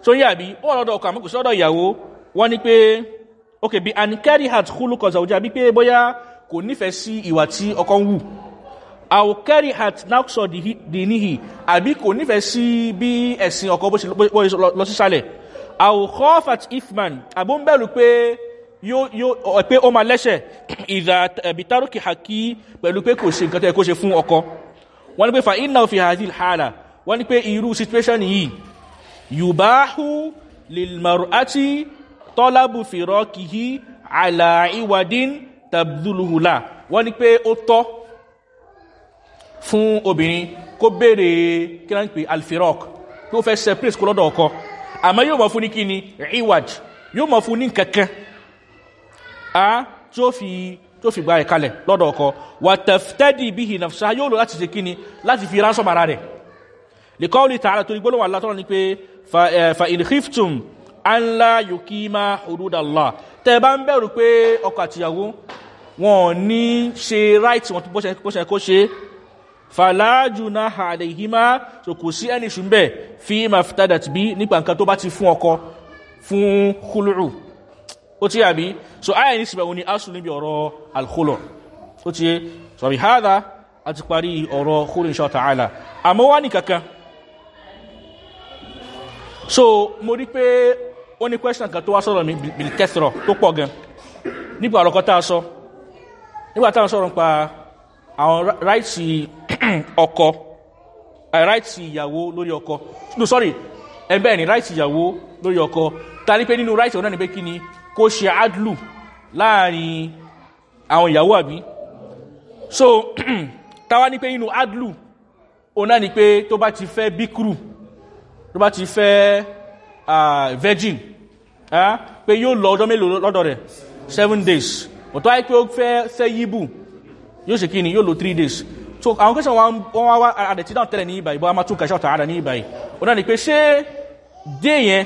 Speaker 1: Tó ń yàbí ó wà lọ́dọ̀ ọkọ àmọ́ kò ìyàwó. Wọ́n ní pé ok bí anikari hat kúlùkọ̀ zàwùjá bí pé bóyá kò nífẹ̀ẹ́ sí ìwà tí ọkọ ń wù. Àwòkẹ́rì hat náksọ̀ dìníhì àbí kò nífẹ̀ẹ́ sí bí ẹ̀sìn ọkọ̀ bó ṣe lọ sísàlẹ̀. Àwòkọ́fàt ifman àbó ń pé yóò pé ó ma lẹ́ṣẹ̀. Ìdá ẹ̀bìtárùkì haki pẹ̀lú pé kò ṣe nǹkan tẹ́ kó ṣe fún ọkọ̀. Wọ́n ní pé fa iná fi hazil hàlà wọ́n ní pé irú situation yìí yubahu lilmaruati tọ́lábù fìrọ́kìhí àlàíwádín tabduluhula wọ́n ní pé ó tọ́ fún obìnrin kó béèrè kí alfirok tó fẹ́ separate kó lọ́dọ̀ ọkọ. Àmọ́ yóò mọ̀ fún ní kí ni yóò mọ̀ fún ní kankan a tí ó fi tó fi gba ẹ̀ kalẹ̀ lọ́dọ̀ ọkọ. Wà tẹ̀fẹ́dì bí hìnàfṣà yóò lò láti ṣe kí ni láti fi ránṣọ́ mara rẹ̀. Lè kọ́ lè tààrà torí gbólóhùn alátọ́rọ̀ ni pé fa ìlhiftum anla yukima hududallah tẹ́ bá ń bẹ̀rù pé ọkọ àtìyàwó wọn ní ṣe right wọn bó ṣe kó ṣe fàlájú náà àlèhímá tó kò sí ẹni ṣùgbẹ́ fi ma fitadat bí nípa nǹkan tó bá ti fún ọkọ fún kúlùrù ó tí àbí? So ayà ní síbẹ̀ òní asù níbi ọ̀rọ̀ alkhulọ̀ ó tí sọ̀rọ̀ hádá a ti parí ọ̀rọ̀ kúrò insha ta'ala. Àmọ́ wá ní kankan. So mo rí pé ó ní question kan tó wá sọ̀rọ̀ mi bilkethro tó pọ̀ gan. Nípa ọ̀rọ̀ kan tá a sọ. Nígbà táwọn sọ̀rọ̀ pa àwọn ráìtì ọkọ. Ráìtì ìyàwó lórí ọkọ. No sorry. Ẹgbẹ́ ni ráìtì ìyàwó lórí ọkọ. Ta ní pé nínú ráìtì ọ̀nà ni pé kí ni kó ṣe adlu láàárín àwọn ìyàwó àbí? So táwa ní pé nínú adlu ọ̀nà ni pé tó bá ti fẹ́ bíkúrù tó bá ti fẹ́ virgin pé yóò lọ ọjọ́ mélòó lọ́dọ̀ rẹ̀? Seven days. Ọ̀tọ́ àìpé ó fẹ́ fẹ́ yíbù yóò ṣe kí ni? Yóò lo three days. So àwọn kẹsàn wọn wá wá àdẹ̀tí náà tẹ́lẹ̀ ní ibà ìbọn a máa tún kẹsàn tààdà ní ibà yìí ni pé ṣé dé yẹn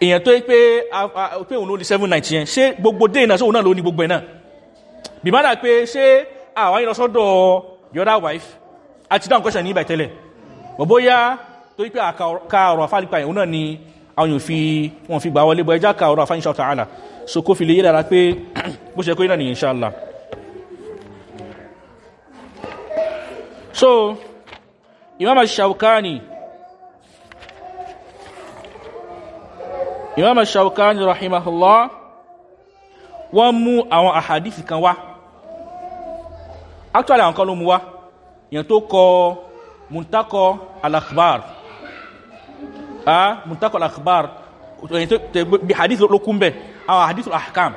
Speaker 1: èèyàn tó yẹ pé pé òun ló ní seven night yẹn ṣé gbogbo dé náà sóhun náà ló ní gbogbo ẹ̀ náà? Dà pé ṣé àwọn yìí lọ sọ́dọ̀ the other wife? Àti dáhùn kẹsàn ní ibà tẹ́lẹ̀. Bọ̀bọ́ yá tó yẹ pé àka ọ̀rọ̀ yẹn òun náà ni àwọn yóò fi wọn fi gbà wọlé bọ̀ ẹjá ka ọ̀rọ̀ afáyín ṣọ́ta àlà so kó fi lè yé dára pé bó ṣe kó iná nìyẹn ṣáàlá so imam shaukani imam shaukani rahimahullah wọ́n mú àwọn àhàdìsì kan wá. Actually àwọn kan ló mú wá. Yẹn tó kọ muntakọ al-akhbar. Ah muntakọ al-akhbar. Bí hadith ló kún bẹ́ hadith al-ahkam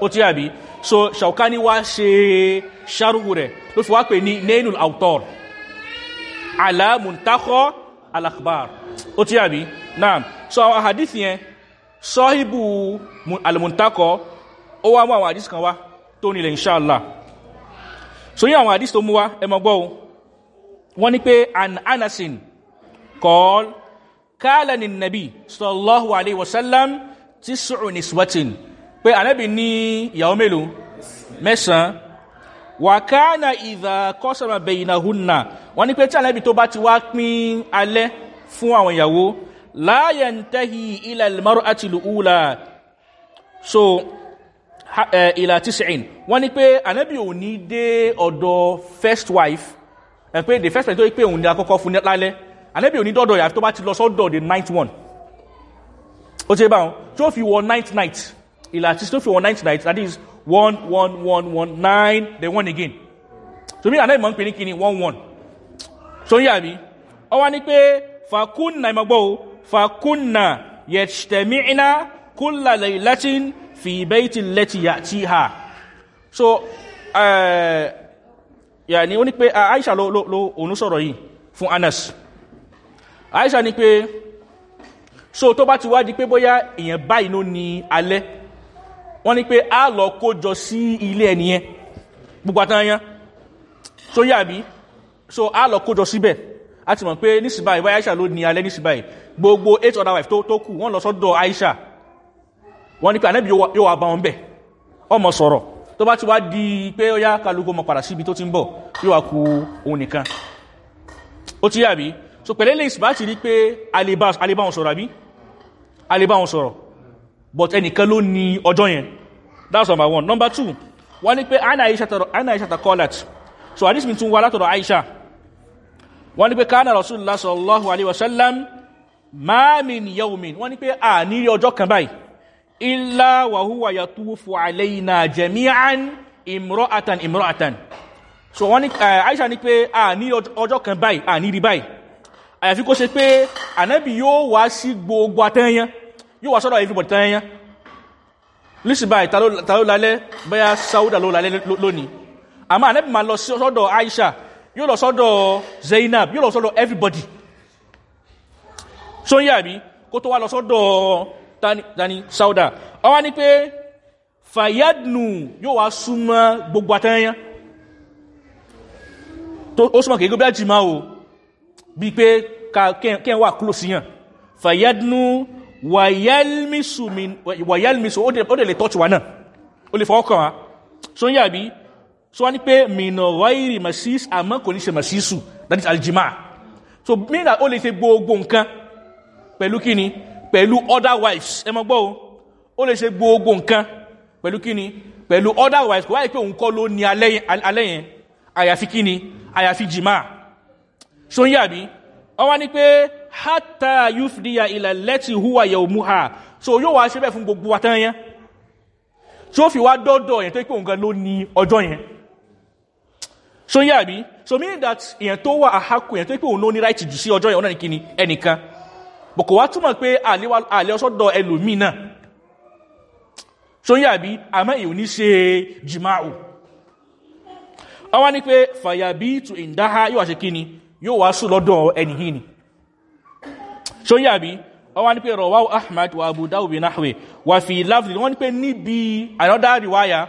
Speaker 1: ó tí àbí so shaukani wá ṣe ṣarúwù rẹ̀. Ló fi wá pè ní nainul autor ala muntakọ al-akhbar. Ó tí àbí náà so àwọn hadith yẹn sọ́híbù al-muntakọ ó wá mú àwọn hadith kan wá tó nílẹ̀ inṣáàlá. So yí àwọn hadith tó mú wá ẹmọ gbọ́ wọ́n ní pé an anasin kọ́ọ̀lù kala ni nabi sallallahu alaihi wasallam ti sùúrù ní swatin pé anábì ní ìyàwó mélòó? Mẹ́sàn wà kánà ìdá kọ́sàmà bẹ̀yìnà húnna wọ́n ní pé tí anábì tó bá ti wá pín alẹ́ fún àwọn ìyàwó láyẹ̀ ń tẹ́hì ilẹ̀ ìlmọ́rọ̀ àti ìlúula so ìlà tíṣìn wọ́n ní pé anábì ò ní dé ọ̀dọ̀ first wife. Ẹ̀ pé the first wife tó pé òun ní akọ́kọ́ fún lálẹ́. Anabi òní dọ́dọ̀ yà tó bá ti lọ sọ́dọ̀ the ninth one. Ó ti bá wọn? Tó fi wọ ninth night ìlà àti tó fi wọ ninth night that is one one one one nine then one again. So mi anabi mọ̀ ń pè ní kíni one one. So yà mí ọ wá ní pé fàkúnnà ìmọ̀gbọ́ o kúlà latin fi bẹ́ẹ̀tì lẹ́tì yà tí ha so yà ní ó ní pé aisha ló òun sọ̀rọ̀ yìí anas. Àìṣà ni pé so tó bá ti wá di pé bóyá èèyàn báyìí ló ní alẹ́ wọ́n ní pé a lọ kójọ sí ilé ẹni yẹn gbogbo àtàyàn. So yàbí so a lọ kójọ síbẹ̀ a ti mọ̀ pé nísìbáyìí báyìí àìṣà ló ní alẹ́ nísìbáyìí gbogbo eight other wife tó kù wọ́n lọ sọ́dọ̀ àìṣà wọ́n ní pé ànẹ́bí yóò wá bá wọn bẹ̀. Ọmọ sọ̀rọ̀. Tó bá ti wá di pé ó yá kálukú mọ̀ padà síbi tó ti ń bọ̀ yóò wá ku òun nìkan. Ó ti yàbí so pẹ̀lẹ́ lè ìsìbá ti rí pé alébáwọn sọ̀rọ̀ àbí? Alébáwọn sọ̀rọ̀. But ẹnìkan ló ní ọjọ́ yẹn. That's number one. Number two wọ́n ní pé ana aisha tọrọ ana aisha ta kọ́lat so mi tún wá látọ̀rọ̀ aisha wọ́n ní pé kánà rasulullah sallallahu alaihi wasallam maamin yaumin wọ́n ní pé a ní ọjọ́ kan báyìí. Illa wa huwa yatufu alaina jami'an imra'atan imra'atan. So wọ́n ní uh, aisha ní pé a ní ọjọ́ kan báyìí a ní rí báyìí. Àyàfi kó ṣe pé ànábì yóò wá sí gbogbo àtẹ́yẹn yóò wá sọ́dọ̀ everybody tẹ́yẹn ló lálẹ́? Bẹ́yà sáúdà ló lónìí. Àmá ànábì máa lọ sọ́dọ̀ aisha yóò lọ sọ́dọ̀ zainab yóò lọ sọ́dọ̀ everybody. So ń yàbí kó tó wá lọ sọ́dọ̀ tani sáúdà ọwá ní pé fayadnu yóò wá súnmọ́ gbogbo àtẹ́yẹn ó súnmọ́ kìí gbé jìmá o. Bí pé kẹ́ wà kúlò síyàn fàyẹ́dínú wàyẹ́lmísù ó dẹ̀ lè tọ́tù wà náà. Ó lè fọwọ́kàn wá. So ń so wá ní pé mìnà wáyìrì masis àmọ́ kò ní ṣe masisu that is aljima. So mìnà ó lè ṣe gbogbo nǹkan pẹ̀lú kíni? Pẹ̀lú other wives. Ẹ mọ́ gbọ́ o. Ó lè ṣe gbogbo nǹkan pẹ̀lú kíni? Pẹ̀lú other wives. Kò wáyé pé òun kọ́ ló ní alẹ́ yẹn àyàfi kíni? Àyàfi jìmá so ń yàbí ọwá ní pé hátà yúfdíyà ilẹ̀ lẹ́tì húwà yẹ̀ òmúhà so yóò wá ṣe bẹ́ fún gbogbo wátán yẹn. Tí ó fi wá dọ́dọ̀ yẹn tó pé òǹkan ló ní ọjọ́ yẹn so ń yàbí so meaning that èyàn tó wà àhákù yẹn tó pé òun ló ní right jù sí ọjọ́ yẹn ọ̀nà ní kíni? Ẹnìkan. Bò kò wá túmọ̀ pé àlẹ́ ọsọ́dọ̀ ẹlòmíì náà. So ń yàbí àmọ́ èyàn ní ṣe jìmáà ọwá ní pé fàyàbí tù ìndáhá yóò wá ṣe kíni? Yóò wá sùn lọ́dọ̀ ẹni hìní so yàbí ọwá ní pé rọwáwó ahmad wa abu dáwùbí náhwé wà fi láfìdí wọ́n ní pé níbi another riwaya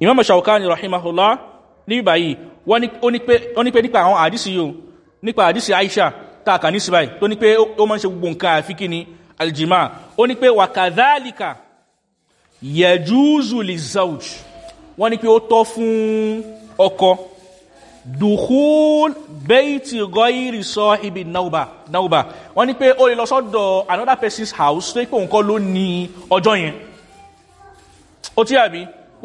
Speaker 1: imam shaukani rahimahullah ní báyìí wọ́n ní pé nípa àwọn àdísì yìí nípa àdísì aisha tààkà ní síbáyì tó ní pé ó mọ́ ṣe gbogbo nǹkan àfikí ni aljima. Ó ní pé wà kàdálìkà yẹjúzù lè zauj wọ́n ní pé ó tọ́ fún ọkọ. Dukhul beiti gọ́ìrì sọ ibi nauba. Wọ́n ní pé ó lè lọ sọ́dọ̀ another person's house tó pé òǹkọ́ ló ní ọjọ́ yẹn. Ó tí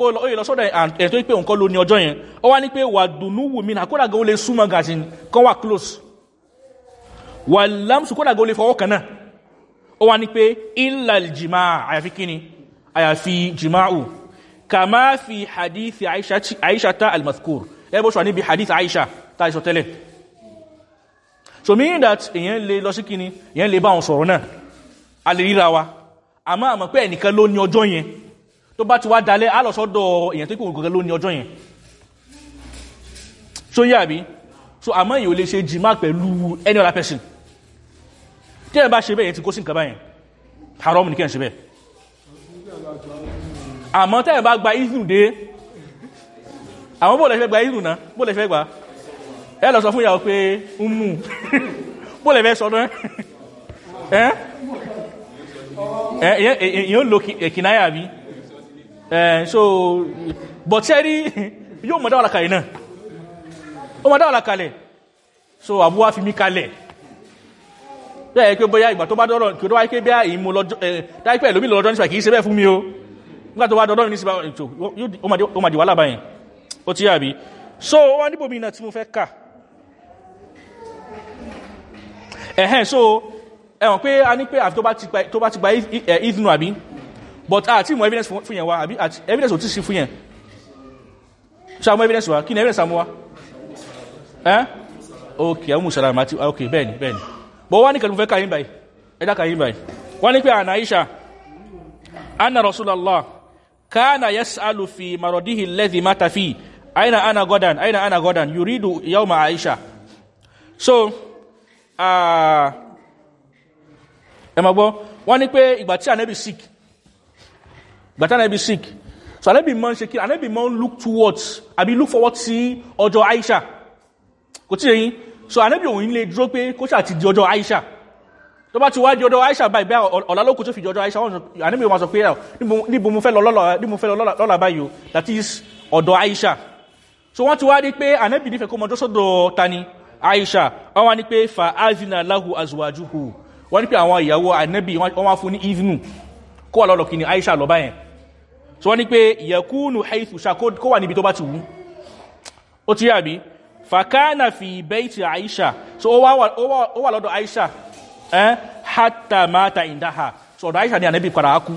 Speaker 1: ó lè lọ sọ́dọ̀ ẹ̀ tó pé òǹkọ́ ló ní ọjọ́ yẹn. Ó wá ní pé wà dùnú wù mí kódà gan ó lè súnmọ́ gàtí kan wà close. Wà lámsù kódà gan ó lè fọwọ́ kan náà. Ó wá ní pé ilal jima àyàfi kíni? Àyàfi jima'u kama fi hadithi aisha ta almaskur ẹ bó ṣwà níbi hadith aisha ta ìṣọ́ tẹ́lẹ̀. So meaning that èyàn lè lọ sí kíni èyàn lè bá wọn sọ̀rọ̀ náà. A lè ríra wa. A máa mọ̀ pé ẹnìkan ló ní ọjọ́ yẹn tó bá ti wá dalẹ̀ á lọ sọ́dọ̀ èyàn tó kí ògùn ló ní ọjọ́ yẹn. So yà bí so àmọ́ èyàn lè ṣe jìmá pẹ̀lú any other person. Tí ẹ bá ṣe bẹ́ẹ̀ yẹn ti kó sí nǹkan báyẹn. Haram ní ẹ ṣe bẹ́ẹ̀. Àmọ́ tẹ́ẹ̀ bá gba ìzùn dé àwọn bóòlẹ̀ fẹ́ gba ìzùn náà? Bóòlẹ̀ fẹ́ gba? Ẹ lọ sọ fún ìyàwó pé ń mú bóòlẹ̀ fẹ́ sọ náà? Ẹ́? Èyàn lò kìnáyà bí so but ṣẹ́ rí yóò mọ̀ dáwàlá kalẹ̀ náà. Ó mọ̀ dáwàlá kalẹ̀ so àbúwá fi mí kalẹ̀. Bẹ́ẹ̀ pé bóyá ìgbà tó bá dọ́rọ̀ kí ó wáyé pé bí i mú lọ́jọ́ dáípẹ́ lómi lọ́jọ́ nípa kìí ṣe bẹ́ẹ̀ fún mi o. Nígbà tó bá dọ́rọ̀ ní síbá ètò ó ma di wà lábáyìn ó ti yàbí so wọ́n níbò mi náà tí mo fẹ́ kà. Ẹ̀hẹ́n so ẹ̀wọ̀n pé a ní pé àfi tó bá ti gba ìdùnnú àbí but a ti mọ evidence fún yẹn wa àbí evidence ò tí sí fún yẹn. Ṣe àmọ́ evidence wa? Kí ni evidence àmú wa ẹ́ ok àwọn musulman àti ok bẹ́ẹ̀ni bẹ́ẹ̀ni. Bọ̀ wá ní kẹlùfẹ́ kàyín báyìí. Ẹ̀dá kàyín báyìí. Wọ́n ní pé aisha anna rasulallah kana yas'alu fi maradihi alladhi mata fi. Aina ana godan aina ana godan yuridu yawma aisha. So uh, ẹ ma gbọ́. Wọ́n ní pé ìgbà tí ànẹ́bì sick ìgbà tí ànẹ́bì sick. So ànẹ́bì mọ́ ṣe kí mọ́ ń look towards àbí look forward sí ọjọ́ aisha. Kò tí èyí so ànẹ́bì òun lè dúró pé kó ṣàti di ọjọ́ aisha. Tó bá ti wá di ọjọ́ aisha báyìí bẹ́ẹ̀ ọ̀la lókun tó fi di ọjọ́ aisha wọ́n ànẹ́bì wọn sọ pé níbo mo fẹ́ lọ lọ́la báyìí o. That is ọ̀dọ̀ aisha. So wọ́n ti wá rí pé ànẹ́bì nífẹ̀ẹ́ kó mọ dọ́sọ́dọ̀ tani? Aisha. Wọ́n wá ní pé fa azina lahu azuwajuhu wọ́n ní pé àwọn ìyàwó ànẹ́bì wọ́n wá fún ní izinu kó wà lọ́lọ́ kí ni aisha lọ báyẹn so wọ́n ní pé yẹkúnù haithu ṣá kó wà níbi tó bá ti wú ó ti yàbí fakana fi bẹ́ẹ̀tì aisha. So ó wà lọ́dọ̀ eh hatta mata indaha. So ọ̀dọ̀ aisha ni ànẹ́bì padà kú.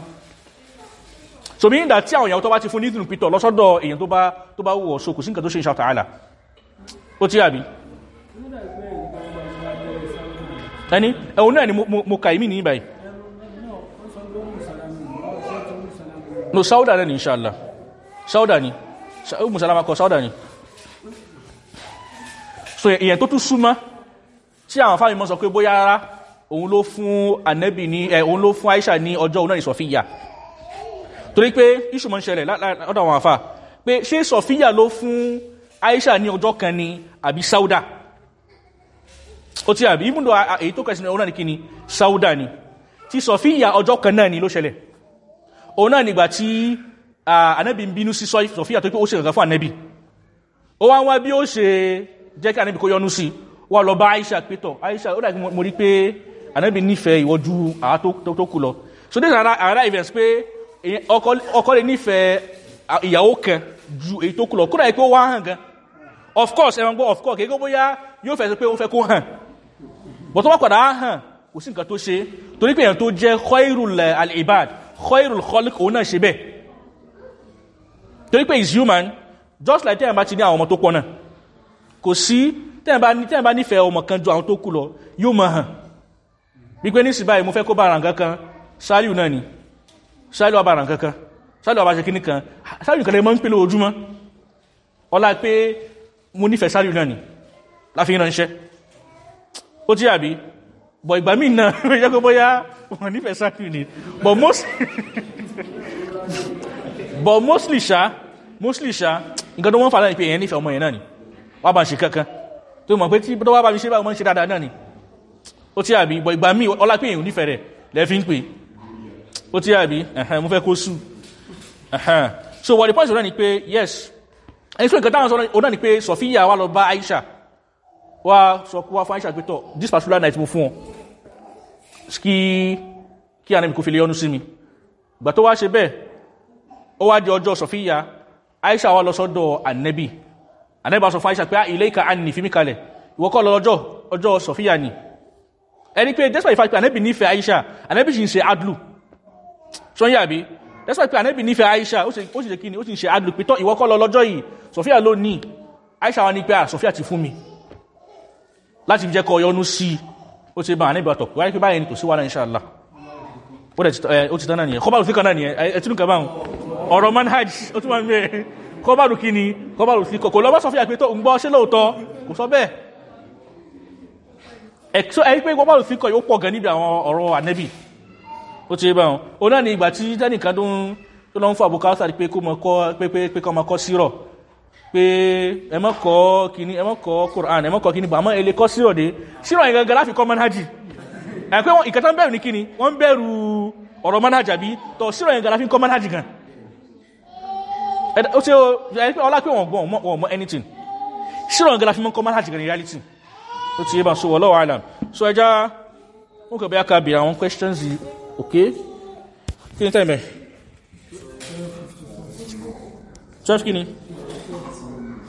Speaker 1: So mi dà tí àwọn ìyàwó tó bá ti fún ní izinu pitọ̀ lọ́sọ́dọ̀ so kò sí nǹkan tó ṣe ẹ̀hùn náà ni mo kà ìmí ní ìbáyìí no sauda náà ni inṣàlá sauda ni. Musalama kọ sauda ni. So èyàn tó tún súnmọ́ tí àwọn fáwọn mọ́ sọ pé bóyá rárá òun ló fún anẹ́bì ní ẹ̀ òun ló fún aisha ní ọjọ́ òun náà ní sọfíyà. Torí pé iṣu mọ́ ń ṣẹlẹ̀ lọ́dọ̀ àwọn àfà pé ṣé sọfíyà ló aisha ní ọjọ́ kan ni àbí sauda? Ó ti àbí ibùdó èyí tó kẹsìnà ọ̀nà ní kí ni? Sauda ni. Tí sọfíyà ọjọ́ kan náà ni ló ṣẹlẹ̀ òun náà nígbà tí anẹ́bì ń bínú sí sọfíyà tó pé ó ṣe kankan fún anẹ́bì ó wá wá bí ó ṣe jẹ́ kí anẹ́bì kó yọnu sí wà lọ bá aisha pétọ̀ aisha ó dàgbé mo rí pé anẹ́bì nífẹ̀ẹ́ ìwọ́jú àá tó kú lọ. So this are another pé ọkọ nífẹ̀ẹ́ ìyàwó kan ju èyí tó kú lọ. Kódà pé ó wá hàn gan. Of course ẹ̀wọ̀n gbọ́ of course kéèkó bóyá yóò fẹ́ sọ pé ó fẹ́ kó hàn. Bọ̀ tó wá padà hàn kò sí nǹkan tó ṣe. Torí pé èèyàn tó jẹ́ khairul al-ibad khairul khaliq òun náà ṣe bẹ́ẹ̀. Torí pé is human just like tẹ́yàn bá ti ní àwọn ọmọ tó pọ̀ náà. Kò sí tẹ́yàn bá nífẹ̀ẹ́ ọmọ kan ju àwọn tó kú lọ yóò máa hàn. Wípé ní sí báyìí mo fẹ́ kó bára nǹkan kan sáríù náà ni. Sáríù wà bára nǹkan kan. Sáríù wà bá kan. Sáríù kan lè mọ́ ń pèlè ojúmọ́ ọlá pé mo nífẹ̀ẹ́ sáríù náà ni. Láfi ránṣẹ́. Ó tí àbí bọ̀ ìgbà míì náà ó yẹ́ kó bóyá wọ́n nífẹ̀ẹ́ sáríù ni. But most but mostly ṣá mostly ṣá nǹkan tó wọ́n fà láì pé èèyàn nífẹ̀ẹ́ ọmọ yẹn náà ni. Wà bá ń ṣe kankan. Tó mọ̀ pé tí tó wá bá mi ṣe bá mọ́ ń ṣe dáadáa náà ni. Ó tí àbí bọ̀ ìgbà míì ọlá pé èèyàn nífẹ̀ẹ́ rẹ̀ lẹ́fí ń pè. Ó tí àbí mo fẹ́ kó sù ẹ̀hẹ́n. So what the point is náà ni pé yes. Ẹni fún nǹkan táwọn sọ náà ni pé sọfíyà wà lọ bá aisha wá sọ wá fún aisha pé tọ this particular night mo fún ọ. Kí kí mi kò fi lè yọnu sí mi. Gbà tó wá ṣe bẹ́ẹ̀ ó wá di ọjọ́ sọfíyà aisha wá lọ sọ́dọ̀ ànẹ́bì ànẹ́bì sọ fún aisha pé ilé ìka àní fi mí kalẹ̀. Ìwọ́kọ́ lọ ọjọ́ ọjọ́ sọfíyà ni. Ẹni pé despite fact pé ànẹ́bì nífẹ̀ẹ́ aisha ànẹ́bì sì ń ṣe adlu. Sọ́yìn àbí? Despite pé ànẹ́bì nífẹ̀ẹ́ aisha ó sì ṣe kí ni? Ó sì ń ṣe adlu pé tọ́ ìwọ́kọ́ lọ lọ́jọ́ yìí sọfíà ló ní. Aisha wa ní pé à sọfíà ti fún mi láti jẹ́ kọ yọnú sí ó ti bá ànẹ́bì ọ̀tọ̀ wáyé pé báyìí ni kò sí wàhálà inṣàlá ó ti tán náà nìyẹn. Kọ́bàlù fíkan náà nìyẹn. Ẹtínú kan báhùn ọ̀rọ̀ manhaj ó tún máa ń kọ́bàlù kí ni? Kọ́bàlù fíkan kò lọ́wọ́ sọfíà pé tó ń gbọ́ ṣé lóòótọ́? Kò sọ bẹ́ẹ̀. Ẹ̀kọ́ ẹ̀rí pé kọ́bàlù fíkan yóò pọ̀ gan níbi àwọn ọ̀rọ̀ ànẹ́bì ó ti báhùn ó náà ní ìgbà tí tẹ́nìkan tó lọ ń kọ́ mọ kọ́ sírọ̀ pé ẹ mọ́ kọ́ kíní ẹ mọ́ kọ́ Qur'an ẹ mọ́ kọ́ kíní bọ̀ àmọ́ ilé kọ́ sírọ̀ dé. Sírọ̀ yẹn gangan láfi kọ́ manhaji ẹ̀ pé wọn ìkẹta ń bẹ̀rù ní kíní wọ́n ń bẹ̀rù ọ̀rọ̀ manhaji àbí? Tọ̀ sírọ̀ yẹn gangan láfi kọ́ manhaji gan. Ó ṣe ẹ pé ọlá pé wọ́n gbọ́n wọ́n mọ́ anything. Sírọ̀ yẹn gangan láfi kọ́ manhaji gan ní reality. Ó ti yé bá so wallahu alam. So ẹja wọn kò bẹ́ẹ̀ ká bèèrè àwọn questions yìí okay kí ni tẹ́lẹ̀ twelve kí